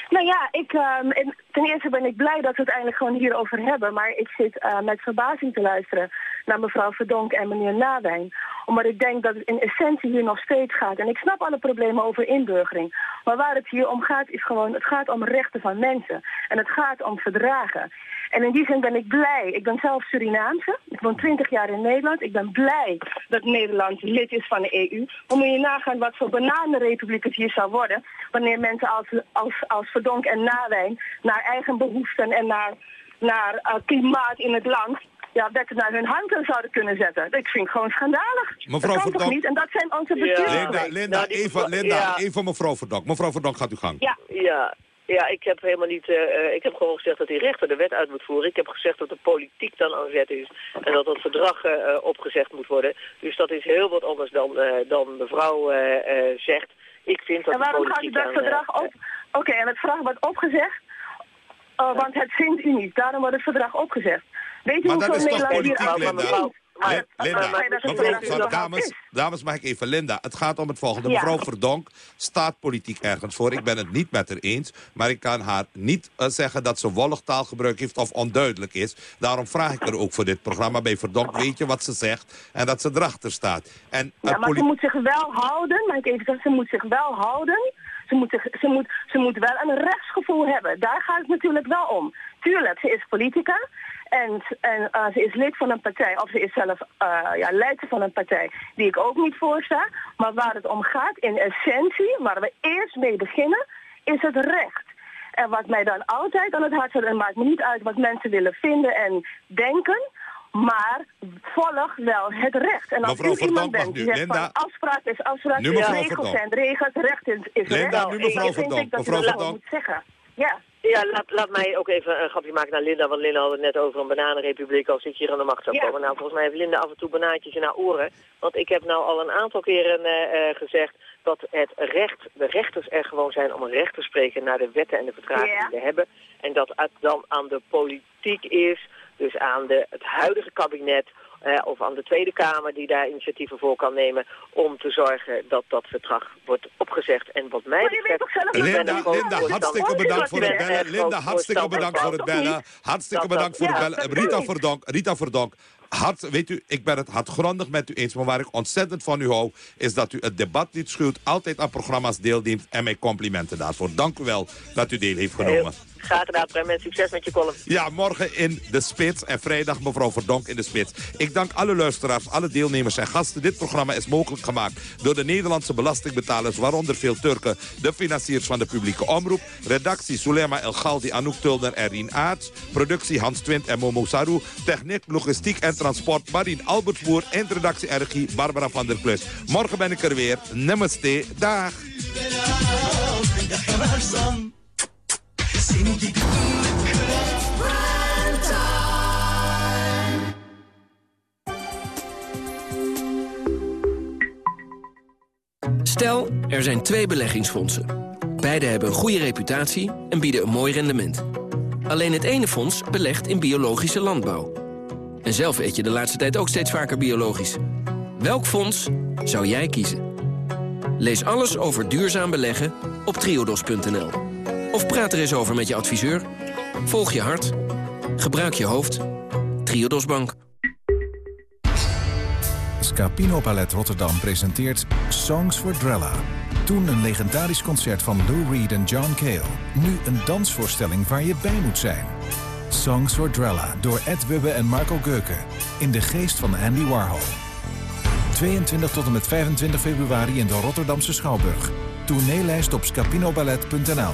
Nou ja, ik, ehm, en ten eerste ben ik blij dat we het eindelijk gewoon hierover hebben. Maar ik zit eh, met verbazing te luisteren naar mevrouw Verdonk en meneer Nawijn. Omdat ik denk dat het in essentie hier nog steeds gaat. En ik snap alle problemen over inburgering. Maar waar het hier om gaat is gewoon, het gaat om rechten van mensen. En het gaat om verdragen. En in die zin ben ik blij. Ik ben zelf Surinaamse. Ik woon 20 jaar in Nederland. Ik ben blij dat Nederland lid is van de EU. Dan moet je nagaan wat voor bananenrepubliek het hier zou worden... wanneer mensen als, als, als Verdonk en Nawijn naar eigen behoeften en naar, naar uh, klimaat in het land... Ja, wetten naar hun handen zouden kunnen zetten. Dat vind ik gewoon schandalig. Mevrouw dat kan toch Verdonk- niet? En dat zijn onze Ja. bestuurders. Linda, Linda, Nou, die even, mevrouw- Linda, ja. even mevrouw Verdonk. Mevrouw Verdonk, gaat u gang. Ja. Ja, ja, ik heb helemaal niet. eh, eh, ik heb gewoon gezegd dat die rechter de wet uit moet voeren. Ik heb gezegd dat de politiek dan aan zet is en dat het verdrag eh, opgezegd moet worden. Dus dat is heel wat anders dan, eh, dan mevrouw eh, eh, zegt. Ik vind dat En de waarom gaat u dat aan, verdrag op? Oké, en het verdrag wordt opgezegd? Uh, want het vindt u niet. Daarom wordt het verdrag opgezegd. Weet u Maar dat hoeveel is toch Nederlanders politiek, hier aan Lin- Linda, mevrouw, dames, dames, mag ik even, Linda. Het gaat om het volgende. Mevrouw Verdonk staat politiek ergens voor. Ik ben het niet met haar eens. Maar ik kan haar niet eh, zeggen dat ze wollig taalgebruik heeft of onduidelijk is. Daarom vraag ik er ook voor dit programma bij Verdonk. Weet je wat ze zegt? En dat ze erachter staat. En Ja, maar ze moet zich wel houden. Maar ik even zeggen, ze moet zich wel houden. Ze moet, ze, moet, ze moet wel een rechtsgevoel hebben. Daar gaat het natuurlijk wel om. Tuurlijk, ze is politica. En, en eh, ze is lid van een partij, of ze is zelf eh, ja, leider van een partij die ik ook niet voorsta. Maar waar het om gaat, in essentie, waar we eerst mee beginnen, is het recht. En wat mij dan altijd aan het hart zit, en maakt me niet uit wat mensen willen vinden en denken, maar volg wel het recht. En als u iemand bent die zegt Linda. van afspraak is afspraak, regels zijn regels, recht is, is Linda, recht. nu mevrouw u Mevrouw zeggen. Ja. Ja, laat, laat mij ook even een grapje maken naar Linda, want Linda had het net over een bananenrepubliek als ik hier aan de macht zou Ja. komen. Nou, volgens mij heeft Linda af en toe banaantjes in haar oren. Want ik heb nou al een aantal keren eh, eh, gezegd dat het recht, de rechters er gewoon zijn om recht te spreken naar de wetten en de vertragingen Ja. die we hebben. En dat het dan aan de politiek is, dus aan de, het huidige kabinet, eh, of aan de Tweede Kamer die daar initiatieven voor kan nemen om te zorgen dat dat verdrag wordt opgezegd. En wat mij betreft... Linda, Linda, hartstikke bedankt voor het bellen. Linda, hartstikke bedankt voor het bellen. Hartstikke bedankt voor het bellen. Rita. Verdonk, Rita Verdonk. Hart, weet u, ik ben het hartgrondig met u eens. Maar waar ik ontzettend van u hou, is dat u het debat niet schuwt. Altijd aan programma's deelneemt. En mijn complimenten daarvoor. Dank u wel dat u deel heeft genomen. Graag gedaan, Prem. En succes met je column. Ja, morgen in de Spits en vrijdag mevrouw Verdonk in de Spits. Ik dank alle luisteraars, alle deelnemers en gasten. Dit programma is mogelijk gemaakt door de Nederlandse belastingbetalers... waaronder veel Turken, de financiers van de publieke omroep... redactie Sulema El Galdi, Anouk Tulner en Rien Aarts... productie Hans Twint en Momo Saru... techniek, logistiek en transport Marien eindredactie en regie Barbara van der Klus. Morgen ben ik er weer. Namaste. Dag. Stel, er zijn twee beleggingsfondsen. Beide hebben een goede reputatie en bieden een mooi rendement. Alleen het ene fonds belegt in biologische landbouw. En zelf eet je de laatste tijd ook steeds vaker biologisch. Welk fonds zou jij kiezen? Lees alles over duurzaam beleggen op triodos.nl. Of praat er eens over met je adviseur. Volg je hart. Gebruik je hoofd. Triodos Bank. Scapino Ballet Rotterdam presenteert Songs for Drella. Toen een legendarisch concert van Lou Reed en John Cale. Nu een dansvoorstelling waar je bij moet zijn. Songs for Drella door Ed Wubbe en Marco Geuken. In de geest van Andy Warhol. 22 tot en met 25 februari in de Rotterdamse Schouwburg. Tourneelijst op scapinoballet.nl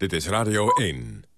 Dit is Radio 1.